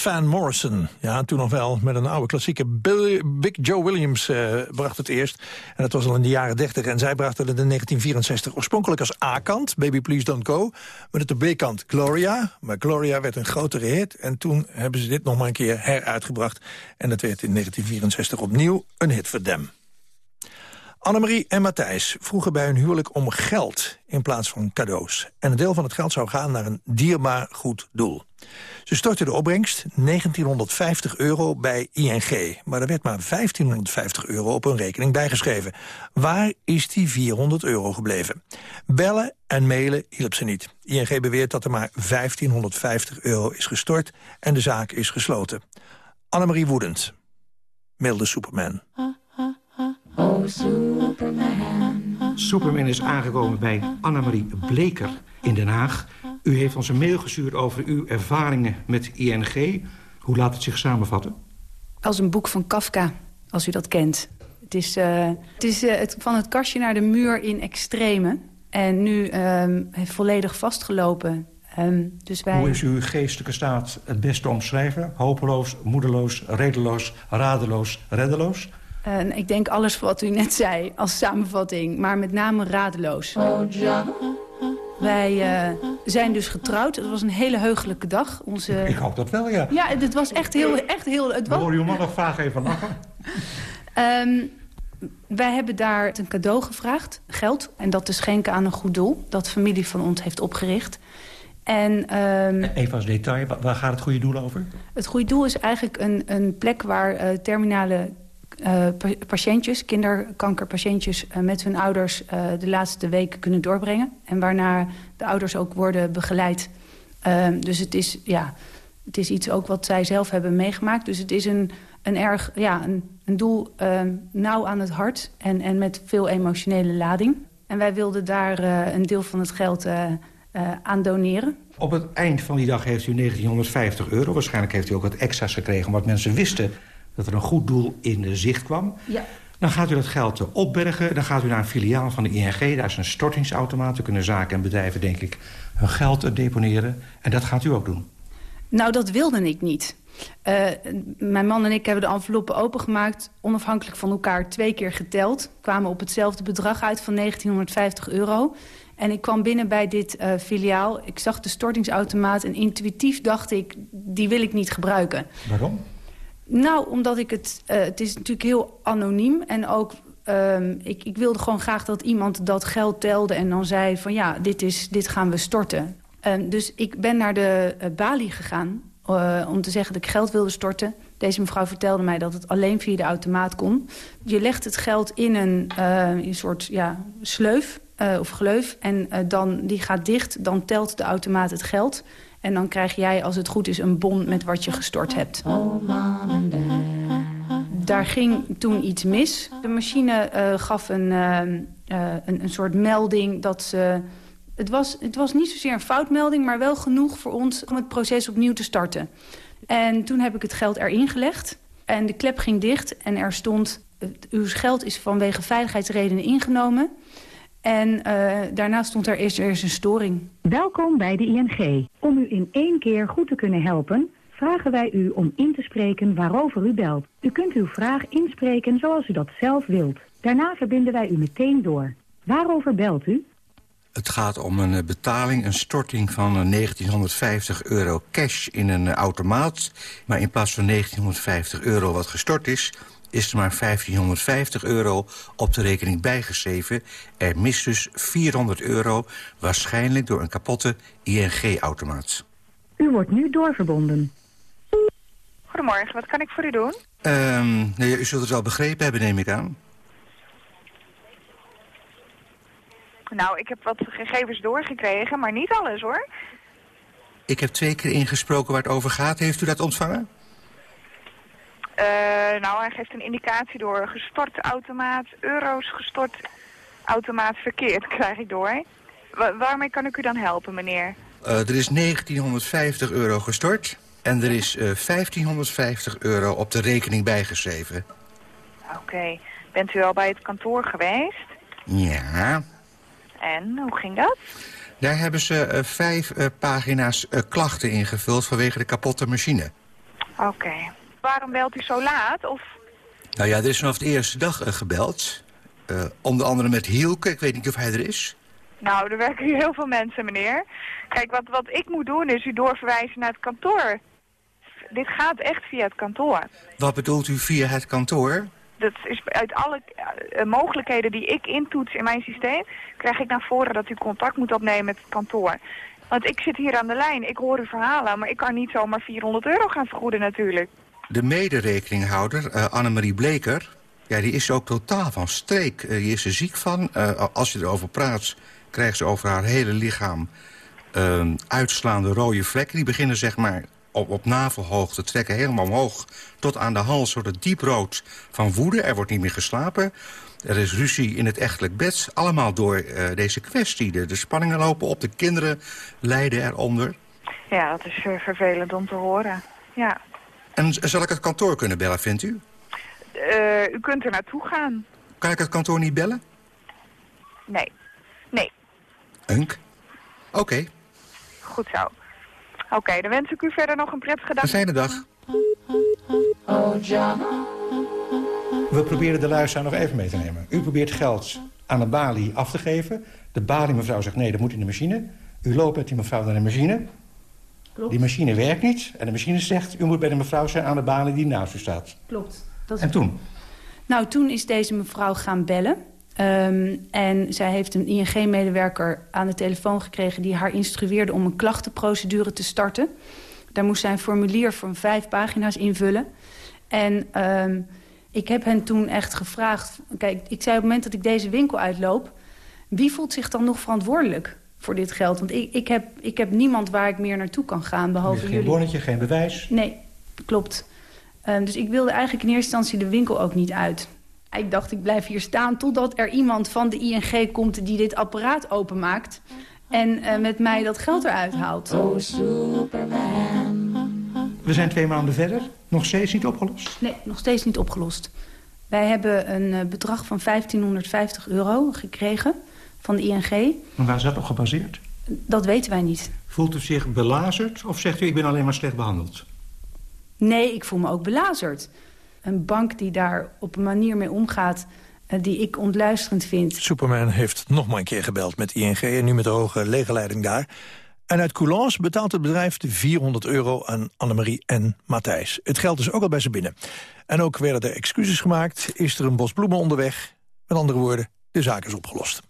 Van Morrison. Ja, toen nog wel met een oude klassieke. Big Joe Williams uh, bracht het eerst. En dat was al in de jaren 30. En zij brachten het in 1964 oorspronkelijk als A-kant. Baby Please Don't Go. Met de B-kant Gloria. Maar Gloria werd een grotere hit. En toen hebben ze dit nog maar een keer heruitgebracht. En dat werd in 1964 opnieuw een hit voor them. Annemarie en Matthijs vroegen bij hun huwelijk om geld in plaats van cadeaus. En een deel van het geld zou gaan naar een dierbaar goed doel. Ze stortten de opbrengst 1950 euro bij ING. Maar er werd maar 1550 euro op hun rekening bijgeschreven. Waar is die 400 euro gebleven? Bellen en mailen hielp ze niet. ING beweert dat er maar 1550 euro is gestort en de zaak is gesloten. Annemarie Woedend, mailde Superman. Oh, Superman. Superman is aangekomen bij Annemarie Bleker in Den Haag. U heeft ons een mail gestuurd over uw ervaringen met ING. Hoe laat het zich samenvatten? Als een boek van Kafka, als u dat kent. Het is, uh, het is uh, het, van het kastje naar de muur in extreme. En nu um, volledig vastgelopen. Um, dus wij... Hoe is uw geestelijke staat het beste omschrijven? Hopeloos, moedeloos, redeloos, radeloos, reddeloos? Uh, ik denk alles wat u net zei als samenvatting, maar met name radeloos. Wij uh, zijn dus getrouwd. Het was een hele heugelijke dag. Onze... Ik hoop dat wel, ja. Ja, het was echt heel... Echt heel het was... hoor je nog vragen even lachen. um, wij hebben daar een cadeau gevraagd, geld. En dat te schenken aan een goed doel. Dat familie van ons heeft opgericht. En, um, Even als detail, waar gaat het goede doel over? Het goede doel is eigenlijk een, een plek waar uh, terminale patiëntjes, kinderkankerpatiëntjes... Uh, met hun ouders de laatste weken kunnen doorbrengen. En waarna de ouders ook worden begeleid. Ehm, dus het is, ja, het is iets ook wat zij zelf hebben meegemaakt. Dus het is een, een erg ja, een, een doel ehm, nauw aan het hart en, en met veel emotionele lading. En wij wilden daar een deel van het geld aan doneren. Op het eind van die dag heeft u 1950 euro. Waarschijnlijk heeft u ook wat extra's gekregen... omdat mensen wisten dat er een goed doel in de zicht kwam. Ja. Dan gaat u dat geld opbergen. Dan gaat u naar een filiaal van de ING. Daar is een stortingsautomaat. Dan kunnen zaken en bedrijven, denk ik, hun geld deponeren. En dat gaat u ook doen. Nou, dat wilde ik niet. Uh, mijn man en ik hebben de enveloppen opengemaakt... onafhankelijk van elkaar twee keer geteld. Kwamen op hetzelfde bedrag uit van 1950 euro. En ik kwam binnen bij dit uh, filiaal. Ik zag de stortingsautomaat en intuïtief dacht ik... die wil ik niet gebruiken. Waarom? Nou, omdat ik het... Uh, het is natuurlijk heel anoniem en ook... Um, ik, ik wilde gewoon graag dat iemand dat geld telde en dan zei van... ja, dit, is, dit gaan we storten. Um, dus ik ben naar de uh, balie gegaan uh, om te zeggen dat ik geld wilde storten. Deze mevrouw vertelde mij dat het alleen via de automaat kon. Je legt het geld in een, een soort ja, sleuf of gleuf. En dan, die gaat dicht, dan telt de automaat het geld. En dan krijg jij, als het goed is, een bon met wat je gestort hebt. Daar ging toen iets mis. De machine uh, gaf een, een, een, soort melding dat ze... Het was, het was niet zozeer een foutmelding, maar wel genoeg voor ons om het proces opnieuw te starten. En toen heb ik het geld erin gelegd. En de klep ging dicht en er stond... uw geld is vanwege veiligheidsredenen ingenomen... En uh, daarna stond er eerst, er is een storing. Welkom bij de ING. Om u in één keer goed te kunnen helpen... vragen wij u om in te spreken waarover u belt. U kunt uw vraag inspreken zoals u dat zelf wilt. Daarna verbinden wij u meteen door. Waarover belt u? Het gaat om een betaling, een storting van 1950 euro cash in een automaat. Maar in plaats van 1950 euro wat gestort is is er maar 1550 euro op de rekening bijgeschreven. Er mist dus 400 euro, waarschijnlijk door een kapotte ING-automaat. U wordt nu doorverbonden. Goedemorgen, wat kan ik voor u doen? Um, nou, u zult het wel begrepen hebben, neem ik aan. Nou, ik heb wat gegevens doorgekregen, maar niet alles, hoor. Ik heb twee keer ingesproken waar het over gaat. Heeft u dat ontvangen? Uh, nou, hij geeft een indicatie door gestort automaat, euro's gestort automaat verkeerd, krijg ik door. Wa waarmee kan ik u dan helpen, meneer? Uh, er is 1950 euro gestort en er is uh, 1550 euro op de rekening bijgeschreven. Oké. Okay. Bent u al bij het kantoor geweest? Ja. En, hoe ging dat? Daar hebben ze uh, vijf pagina's klachten ingevuld vanwege de kapotte machine. Oké. Okay. Waarom belt u zo laat? Of... Nou ja, er is vanaf de eerste dag uh, gebeld. Uh, onder andere met Hielke, ik weet niet of hij er is. Nou, er werken hier heel veel mensen, meneer. Kijk, wat, wat ik moet doen is u doorverwijzen naar het kantoor. Dit gaat echt via het kantoor. Wat bedoelt u via het kantoor? Dat is uit alle uh, mogelijkheden die ik intoets in mijn systeem... krijg ik naar voren dat u contact moet opnemen met het kantoor. Want ik zit hier aan de lijn, ik hoor uw verhalen... maar ik kan niet zomaar 400 euro gaan vergoeden natuurlijk. De mederekeninghouder, uh, Annemarie Bleker... Ja, die is ook totaal van streek. Uh, die is er ziek van. Uh, als je erover praat, krijgt ze over haar hele lichaam... uitslaande rode vlekken. Die beginnen zeg maar op, op navelhoogte, trekken helemaal omhoog... tot aan de hals, wordt het dieprood van woede. Er wordt niet meer geslapen. Er is ruzie in het echtelijk bed. Allemaal door deze kwestie. De, de spanningen lopen op, de kinderen lijden eronder. Ja, dat is vervelend om te horen. Ja. En zal ik het kantoor kunnen bellen, vindt u? Uh, u kunt er naartoe gaan. Kan ik het kantoor niet bellen? Nee. Nee. Unk? Oké. Okay. Goed zo. Oké, okay, dan wens ik u verder nog een prettige dag. Een fijne dag. Oh. We proberen de luisteraar nog even mee te nemen. U probeert geld aan de balie af te geven. De balie mevrouw zegt nee, dat moet in de machine. U loopt met die mevrouw naar de machine. Klopt. Die machine werkt niet. En de machine zegt, u moet bij de mevrouw zijn aan de balie die naast u staat. Klopt. Dat En toen? Nou, toen is deze mevrouw gaan bellen. Ehm, en zij heeft een ING-medewerker aan de telefoon gekregen... die haar instrueerde om een klachtenprocedure te starten. Daar moest zij een formulier van vijf pagina's invullen. En ehm, ik heb hen toen echt gevraagd... Kijk, ik zei op het moment dat ik deze winkel uitloop... wie voelt zich dan nog verantwoordelijk voor dit geld? Want ik, ik, heb, ik heb niemand waar ik meer naartoe kan gaan, behalve heeft geen jullie. bonnetje, geen bewijs. Nee, klopt. Ehm, dus ik wilde eigenlijk in eerste instantie de winkel ook niet uit. Ik dacht, ik blijf hier staan totdat er iemand van de ING komt... die dit apparaat openmaakt en eh, met mij dat geld eruit haalt. We zijn twee maanden verder. Nog steeds niet opgelost. Nee, nog steeds niet opgelost. Wij hebben een eh, bedrag van 1550 euro gekregen van de ING. Maar waar is dat op gebaseerd? Dat weten wij niet. Voelt u zich belazerd of zegt u ik ben alleen maar slecht behandeld? Nee, ik voel me ook belazerd. Een bank die daar op een manier mee omgaat... eh, die ik ontluisterend vind. Superman heeft nog maar een keer gebeld met ING... en nu met de hoge legerleiding daar. En uit Coulance betaalt het bedrijf de 400 euro aan Annemarie en Matthijs. Het geld is ook al bij ze binnen. En ook werden er excuses gemaakt, is er een bos bloemen onderweg. Met andere woorden, de zaak is opgelost.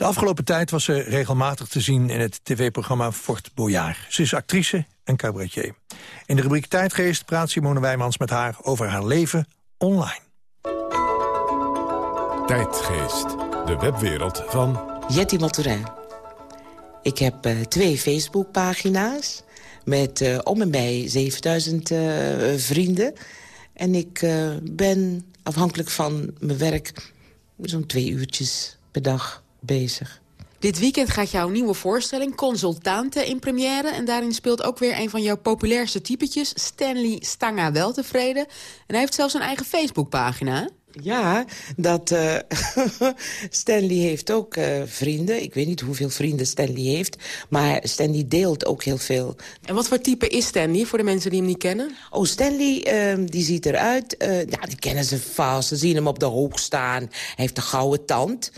De afgelopen tijd was ze regelmatig te zien in het tv-programma Fort Boyard. Ze is actrice en cabaretier. In de rubriek Tijdgeest praat Simone Wijmans met haar over haar leven online. Tijdgeest, de webwereld van... Jetty Maturin. Ik heb eh, twee Facebookpagina's met eh, om en bij 7000 eh, vrienden. En ik eh, ben afhankelijk van mijn werk zo'n twee uurtjes per dag bezig. Dit weekend gaat jouw nieuwe voorstelling Consultante in première. En daarin speelt ook weer een van jouw populairste typetjes... Stanley Stanga Weltevreden. En hij heeft zelfs een eigen Facebookpagina. Ja, dat eh, Stanley heeft ook eh, vrienden. Ik weet niet hoeveel vrienden Stanley heeft. Maar Stanley deelt ook heel veel. En wat voor type is Stanley, voor de mensen die hem niet kennen? Oh, Stanley, ehm, die ziet eruit. eh ja, die kennen ze vast. Ze zien hem op de hoog staan. Hij heeft een gouden tand.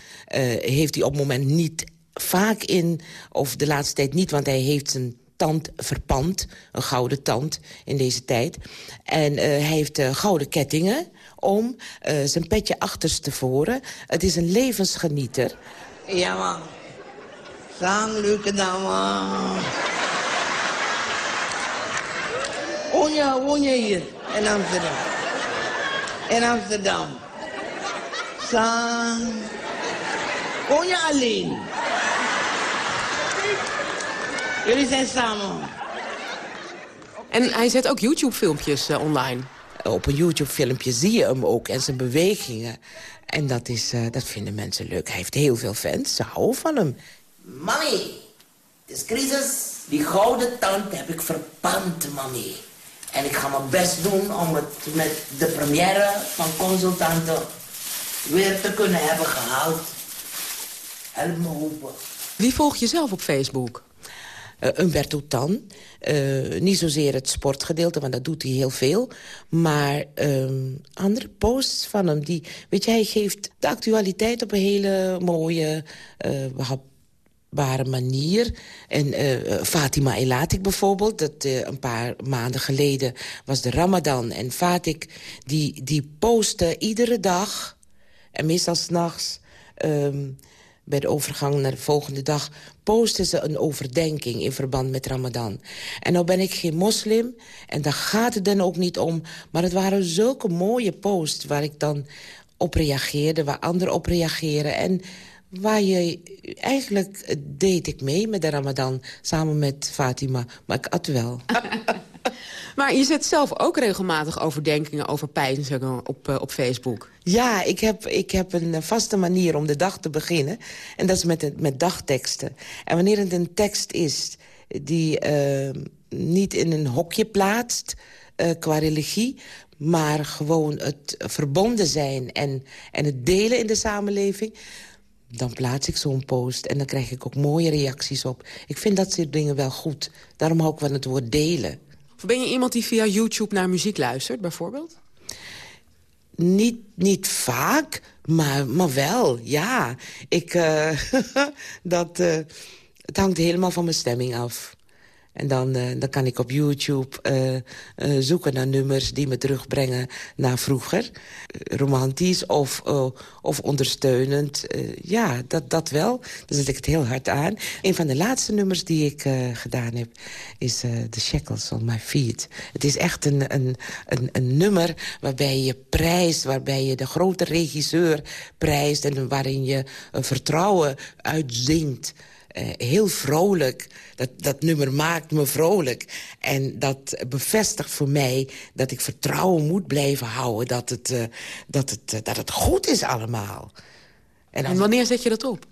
Heeft hij op het moment niet vaak in... of de laatste tijd niet, want hij heeft zijn tand verpand. Een gouden tand in deze tijd. En hij heeft gouden kettingen om. eh, zijn petje achterstevoren. Het is een levensgenieter. Ja, man. Sang leuke dame. Woon je, woon je hier in Amsterdam? In Amsterdam. Sang. Woon je alleen? Jullie zijn samen. En hij zet ook YouTube-filmpjes eh, online. Op een YouTube-filmpje zie je hem ook en zijn bewegingen. En dat, is, eh, dat vinden mensen leuk. Hij heeft heel veel fans, ze houden van hem. Mami, het is crisis. Die gouden tand heb ik verpand, mami. En ik ga mijn best doen om het met de première van Consultanten weer te kunnen hebben gehaald. Help me hopen. Wie volg je zelf op Facebook? Eh, Umberto Tan. Eh, niet zozeer het sportgedeelte, want dat doet hij heel veel. Maar ehm, andere posts van hem. Die, weet je, hij geeft de actualiteit op een hele mooie, eh, behapbare manier. En eh, Fatima Elatik bijvoorbeeld. Dat, een paar maanden geleden was de Ramadan. En Fatik die, die postte iedere dag... en meestal s'nachts... ehm bij de overgang naar de volgende dag... posten ze een overdenking in verband met Ramadan. En nou ben ik geen moslim en daar gaat het dan ook niet om. Maar het waren zulke mooie posts waar ik dan op reageerde... waar anderen op reageren. En waar je... Eigenlijk deed ik mee met de Ramadan samen met Fatima. Maar ik at wel. Maar je zet zelf ook regelmatig overdenkingen over pijnzingen op, eh, op Facebook. Ja, ik heb, ik heb een eh, vaste manier om de dag te beginnen. En dat is met, met dagteksten. En wanneer het een tekst is die eh, niet in een hokje plaatst qua religie... maar gewoon het verbonden zijn en, en het delen in de samenleving... dan plaats ik zo'n post en dan krijg ik ook mooie reacties op. Ik vind dat soort dingen wel goed. Daarom hou ik van het woord delen. Of ben je iemand die via YouTube naar muziek luistert, bijvoorbeeld? niet, niet vaak, maar, maar wel, ja. Ik, uh, dat, uh, het hangt helemaal van mijn stemming af. En dan, uh, dan kan ik op YouTube uh, uh, zoeken naar nummers die me terugbrengen naar vroeger. romantisch of, of ondersteunend. ja, dat, dat wel. Daar zet ik het heel hard aan. Een van de laatste nummers die ik gedaan heb... is The Shackles on My Feet. Het is echt een, een, een, een nummer waarbij je prijst... waarbij je de grote regisseur prijst... en waarin je vertrouwen uitzingt... Uh, heel vrolijk. Dat, dat nummer maakt me vrolijk. En dat bevestigt voor mij dat ik vertrouwen moet blijven houden... dat het, uh, dat het, uh, dat het goed is allemaal. En, en wanneer zet je dat op?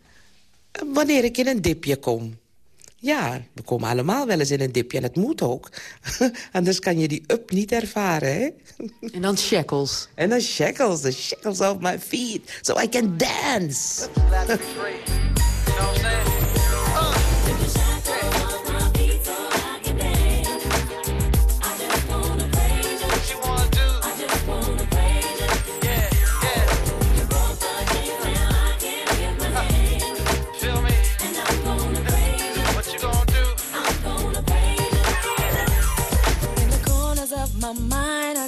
Wanneer ik in een dipje kom. Ja, we komen allemaal wel eens in een dipje en het moet ook. Anders kan je die up niet ervaren, hè? En dan shackles. En dan shackles, the shackles of my feet. So I can dance.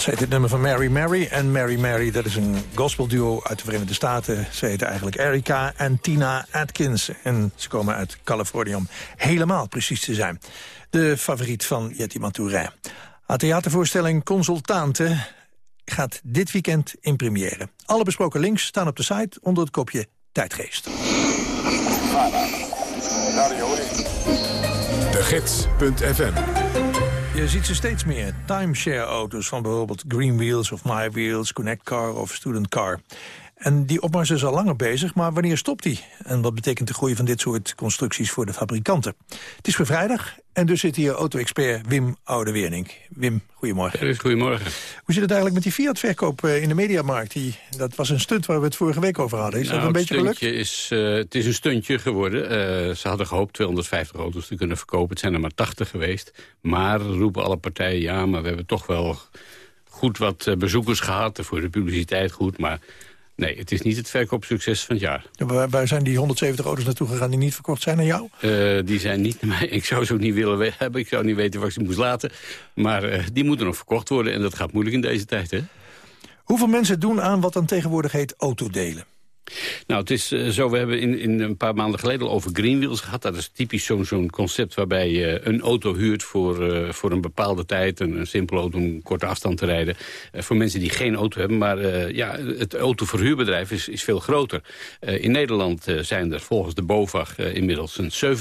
Shackles heet het nummer van Mary Mary. En Mary Mary, dat is een gospelduo uit de Verenigde Staten. Ze heten eigenlijk Erika en Tina Atkins. En ze komen uit Californië om helemaal precies te zijn. De favoriet van Jetty Mantourin. Haar theatervoorstelling Consultante gaat dit weekend in première. Alle besproken links staan op de site onder het kopje Tijdgeest. De Gids.fm je ziet ze steeds meer. Timeshare-auto's van bijvoorbeeld Green Wheels of My Wheels, Connect Car of Student Car. En die opmars is al langer bezig, maar wanneer stopt die? En wat betekent de groei van dit soort constructies voor de fabrikanten? Het is voor vrijdag en dus zit hier auto-expert Wim Oudewernink. Wim, goedemorgen. Goedemorgen. Hoe zit het eigenlijk met die Fiat-verkoop eh, in de mediamarkt? Die, dat was een stunt waar we het vorige week over hadden. Is nou, dat een beetje gelukt? Is, uh, het is een stuntje geworden. Uh, ze hadden gehoopt 250 auto's te kunnen verkopen. Het zijn er maar 80 geweest. Maar roepen alle partijen ja, maar we hebben toch wel goed wat bezoekers gehad. Voor de publiciteit goed, maar Nee, het is niet het verkoopsucces van het jaar. Ja, waar, waar zijn die 170 auto's naartoe gegaan die niet verkocht zijn aan jou? Uh, die zijn niet naar mij. Ik zou ze ook niet willen hebben. Ik zou niet weten waar ik ze moest laten. Maar uh, die moeten nog verkocht worden. En dat gaat moeilijk in deze tijd, hè? Hoeveel mensen doen aan wat dan tegenwoordig heet autodelen? Nou, het is uh, zo, we hebben in, in een paar maanden geleden al over Greenwheels gehad. Dat is typisch zo'n concept waarbij je een auto huurt voor, uh, voor een bepaalde tijd. Een, een simpele auto om een korte afstand te rijden. Uh, voor mensen die geen auto hebben. Maar ja, het autoverhuurbedrijf is, is veel groter. in Nederland zijn er volgens de BOVAG inmiddels een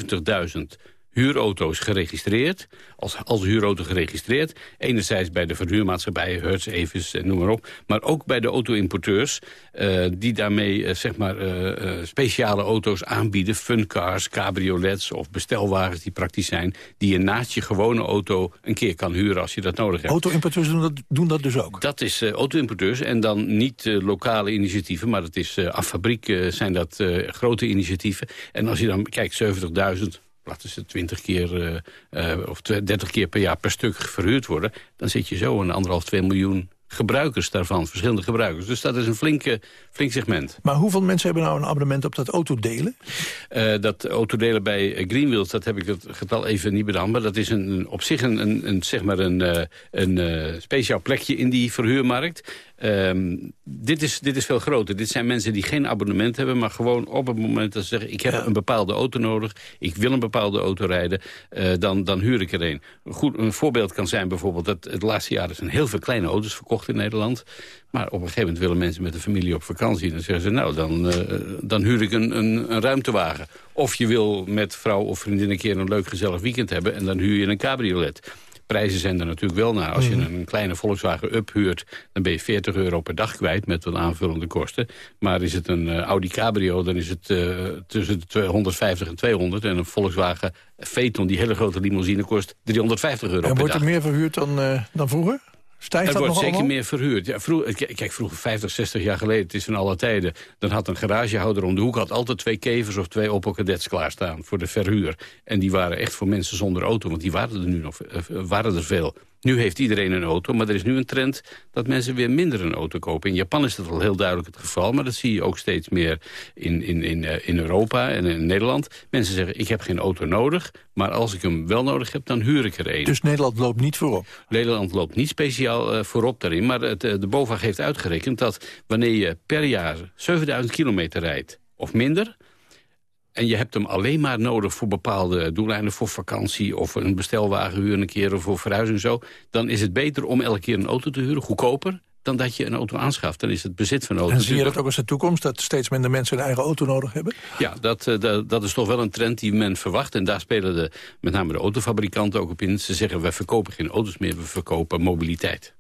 70.000 huurauto's geregistreerd, als, als huurauto geregistreerd. Enerzijds bij de verhuurmaatschappijen, Hertz, Evis, noem maar op. Maar ook bij de auto-importeurs, uh, die daarmee uh, zeg maar, uh, speciale auto's aanbieden. Funcars, cabriolets of bestelwagens die praktisch zijn. Die je naast je gewone auto een keer kan huren als je dat nodig hebt. Auto-importeurs doen dat, doen dat dus ook? Dat is auto-importeurs en dan niet lokale initiatieven. Maar het is af fabriek zijn dat grote initiatieven. En als je dan kijkt, 70.000 laten ze 20 keer uh, uh, of 30 keer per jaar per stuk verhuurd worden... dan zit je zo een anderhalf, twee miljoen gebruikers daarvan, verschillende gebruikers. Dus dat is een flinke, flink segment. Maar hoeveel mensen hebben nou een abonnement op dat autodelen? Uh, dat autodelen bij Greenwheels, dat heb ik het getal even niet bedacht... maar dat is een, op zich een, een, zeg maar een, een uh, speciaal plekje in die verhuurmarkt. Um, dit, is, dit is veel groter. Dit zijn mensen die geen abonnement hebben... maar gewoon op het moment dat ze zeggen... ik heb een bepaalde auto nodig, ik wil een bepaalde auto rijden... Uh, dan, dan huur ik er een. Goed, een voorbeeld kan zijn bijvoorbeeld... dat het laatste jaar zijn heel veel kleine auto's verkocht in Nederland. Maar op een gegeven moment willen mensen met de familie op vakantie... en dan zeggen ze, nou, dan, uh, dan huur ik een, een, een ruimtewagen. Of je wil met vrouw of vriendin een keer een leuk gezellig weekend hebben... en dan huur je een cabriolet prijzen zijn er natuurlijk wel naar. Als je een kleine Volkswagen Up huurt, dan ben je 40 euro per dag kwijt met wat aanvullende kosten. Maar is het een uh, Audi Cabrio, dan is het uh, tussen de 150 en 200. En een Volkswagen Phaeton, die hele grote limousine, kost 350 euro en per dag. En wordt er meer verhuurd dan, uh, dan vroeger? Stijgt er dat wordt zeker allemaal? meer verhuurd. Ja, vroeg, kijk, vroeger 50, 60 jaar geleden, het is van alle tijden... dan had een garagehouder om de hoek had altijd twee kevers of twee Opel Kadets klaarstaan voor de verhuur. En die waren echt voor mensen zonder auto, want die waren er nu nog waren er veel. Nu heeft iedereen een auto, maar er is nu een trend dat mensen weer minder een auto kopen. In Japan is dat al heel duidelijk het geval, maar dat zie je ook steeds meer in, in, in, uh, in Europa en in Nederland. Mensen zeggen, ik heb geen auto nodig, maar als ik hem wel nodig heb, dan huur ik er een. Dus Nederland loopt niet voorop? Nederland loopt niet speciaal uh, voorop daarin, maar het, uh, de BOVAG heeft uitgerekend dat wanneer je per jaar 7000 kilometer rijdt of minder en je hebt hem alleen maar nodig voor bepaalde doeleinden... voor vakantie of een bestelwagen huren een keer of voor verhuizing zo... dan is het beter om elke keer een auto te huren, goedkoper dan dat je een auto aanschaft. Dan is het bezit van een auto... En zie je dat ook als de toekomst, dat steeds minder mensen een eigen auto nodig hebben? Ja, dat, dat, dat is toch wel een trend die men verwacht. En daar spelen de, met name de autofabrikanten ook op in. Ze zeggen, we verkopen geen auto's meer, we verkopen mobiliteit.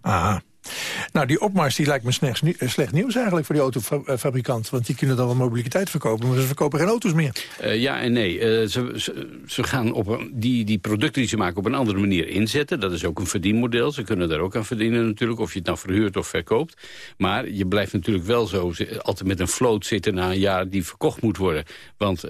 Ah. Nou, die opmars die lijkt me slecht, slecht nieuws eigenlijk voor die autofabrikant. Want die kunnen dan wel mobiliteit verkopen, maar ze verkopen geen auto's meer. Uh, ja en nee. Uh, ze, ze, gaan op een, die, die producten die ze maken op een andere manier inzetten. Dat is ook een verdienmodel. Ze kunnen daar ook aan verdienen natuurlijk, of je het nou verhuurt of verkoopt. Maar je blijft natuurlijk wel zo altijd met een float zitten na een jaar die verkocht moet worden. Want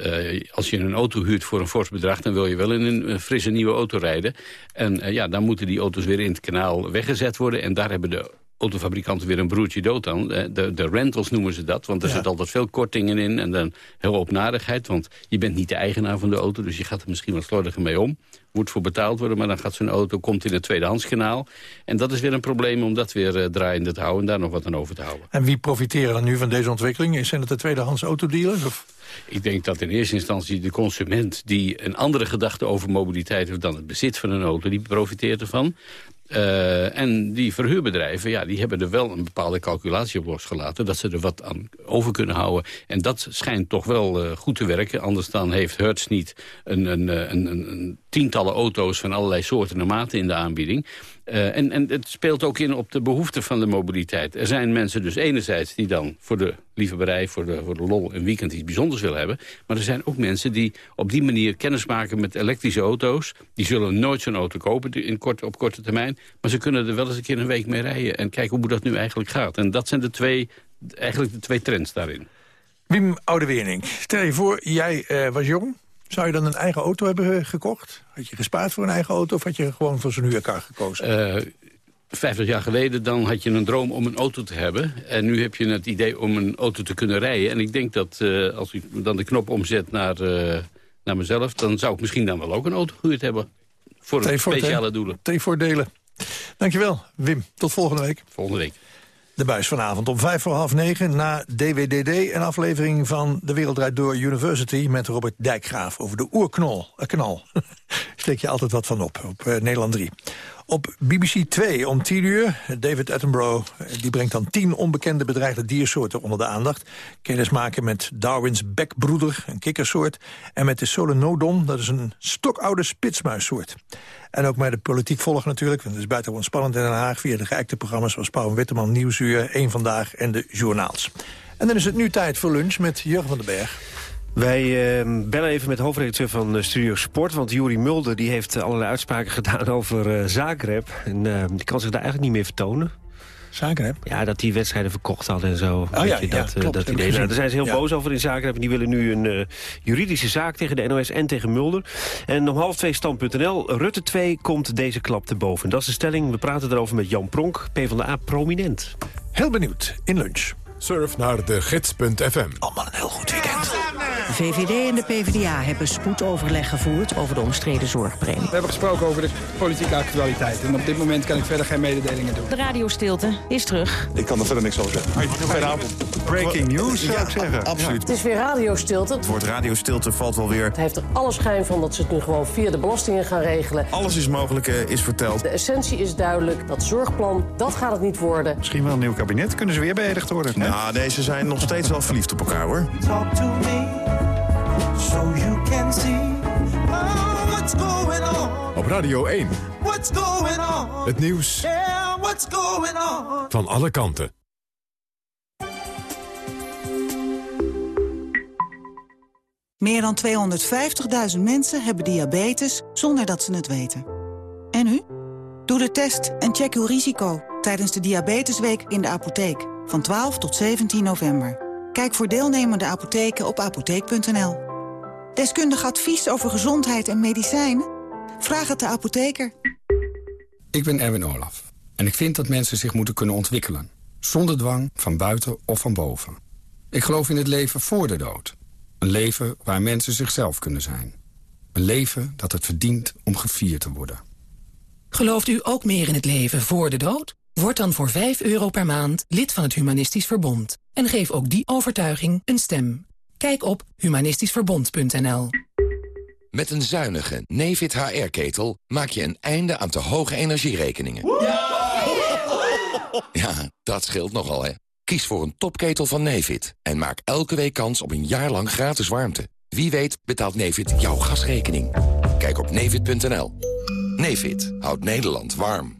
als je een auto huurt voor een fors bedrag, dan wil je wel in een frisse nieuwe auto rijden. En ja, dan moeten die auto's weer in het kanaal weggezet worden. En daar hebben de autofabrikanten weer een broertje dood aan. De, de rentals noemen ze dat, want er ja. zit altijd veel kortingen in... en dan heel opnadigheid, want je bent niet de eigenaar van de auto... dus je gaat er misschien wat slordiger mee om. Moet voor betaald worden, maar dan gaat zo'n auto komt in het tweedehandskanaal. En dat is weer een probleem om dat weer uh, draaiende te houden... en daar nog wat aan over te houden. En wie profiteren dan nu van deze ontwikkeling? Zijn het de tweedehands autodealers? Of? Ik denk dat in eerste instantie de consument... die een andere gedachte over mobiliteit heeft dan het bezit van een auto... die profiteert ervan. Uh, en die verhuurbedrijven, ja, die hebben er wel een bepaalde calculatie op losgelaten... dat ze er wat aan over kunnen houden. En dat schijnt toch wel uh, goed te werken. Anders dan heeft Hertz niet een, een, een, een, tientallen auto's... van allerlei soorten en maten in de aanbieding. Uh, en, en het speelt ook in op de behoeften van de mobiliteit. Er zijn mensen dus enerzijds die dan voor de liefhebberij... voor de, voor de lol een weekend iets bijzonders willen hebben. Maar er zijn ook mensen die op die manier kennis maken met elektrische auto's. Die zullen nooit zo'n auto kopen in kort, op korte termijn. Maar ze kunnen er wel eens een keer een week mee rijden. En kijken hoe dat nu eigenlijk gaat. En dat zijn de twee, eigenlijk de twee trends daarin. Wim Oudewering, stel je voor, jij uh, was jong... Zou je dan een eigen auto hebben gekocht? Had je gespaard voor een eigen auto of had je gewoon voor zo'n huurkar gekozen? Uh, 50 jaar geleden dan had je een droom om een auto te hebben. En nu heb je het idee om een auto te kunnen rijden. En ik denk dat eh, als ik dan de knop omzet naar, uh, naar mezelf... dan zou ik misschien dan wel ook een auto gehuurd hebben. Voor speciale doelen. Ten voordelen. Dankjewel, Wim. Tot volgende week. Volgende week. De buis vanavond om vijf voor half negen na DWDD... een aflevering van De Wereld Door University... met Robert Dijkgraaf over de oerknol. Uh, knal. Steek je altijd wat van op, op uh, Nederland 3. Op BBC 2 om 10 uur, David Attenborough... die brengt dan 10 onbekende bedreigde diersoorten onder de aandacht. Kennis maken met Darwins bekbroeder, een kikkersoort... en met de Solenodon, dat is een stokoude spitsmuissoort. En ook met de politiek volgen natuurlijk, want het is buitengewoon spannend in Den Haag... via de geëikte programma's zoals Pauw en Witteman, Nieuwsuur, Eén Vandaag en de Journaals. En dan is het nu tijd voor lunch met Jurgen van den Berg. Wij uh, bellen even met hoofdredacteur van uh, Studio Sport. Want Juri Mulder die heeft uh, allerlei uitspraken gedaan over Zagreb. En die kan zich daar eigenlijk niet meer vertonen. Zagreb? Ja, dat die wedstrijden verkocht hadden en zo. Oh, ja, je, ja, dat, klopt, dat idee. Nou, daar zijn ze heel ja. boos over in Zagreb. En die willen nu een juridische zaak tegen de NOS en tegen Mulder. En om half twee stand.nl. Rutte 2 komt deze klap te boven. Dat is de stelling. We praten erover met Jan Pronk, PvdA prominent. Heel benieuwd in lunch. Surf naar de gids.fm. Allemaal een heel goed weekend. De VVD en de PvdA hebben spoedoverleg gevoerd over de omstreden zorgpremie. We hebben gesproken over de politieke actualiteit. En op dit moment kan ik verder geen mededelingen doen. De radiostilte is terug. Ik kan er verder niks over zeggen. Goedenavond. Breaking news, zou ik zeggen. Absoluut. Het is weer radiostilte. Het woord radiostilte valt wel weer. Het heeft er alle schijn van dat ze het nu gewoon via de belastingen gaan regelen. Alles is mogelijk, uh, is verteld. De essentie is duidelijk. Dat zorgplan, dat gaat het niet worden. Misschien wel een nieuw kabinet. Kunnen ze weer beëdigd worden? Ja, nou, deze zijn nog steeds wel verliefd op elkaar, hoor. Talk to me. So you can see oh, what's going on. Op Radio 1. What's going on? Het nieuws yeah, what's going on? van alle kanten. Meer dan 250.000 mensen hebben diabetes zonder dat ze het weten. En u? Doe de test en check uw risico tijdens de Diabetesweek in de apotheek van 12 tot 17 november. Kijk voor deelnemende apotheken op apotheek.nl. Deskundig advies over gezondheid en medicijnen? Vraag het de apotheker. Ik ben Erwin Olaf en ik vind dat mensen zich moeten kunnen ontwikkelen. Zonder dwang, van buiten of van boven. Ik geloof in het leven voor de dood. Een leven waar mensen zichzelf kunnen zijn. Een leven dat het verdient om gevierd te worden. Gelooft u ook meer in het leven voor de dood? Word dan voor 5 euro per maand lid van het Humanistisch Verbond. En geef ook die overtuiging een stem. Kijk op humanistischverbond.nl. Met een zuinige Nefit HR-ketel maak je een einde aan te hoge energierekeningen. Ja, dat scheelt nogal, hè. Kies voor een topketel van Nefit en maak elke week kans op een jaar lang gratis warmte. Wie weet betaalt Nefit jouw gasrekening. Kijk op nefit.nl. Nefit houdt Nederland warm.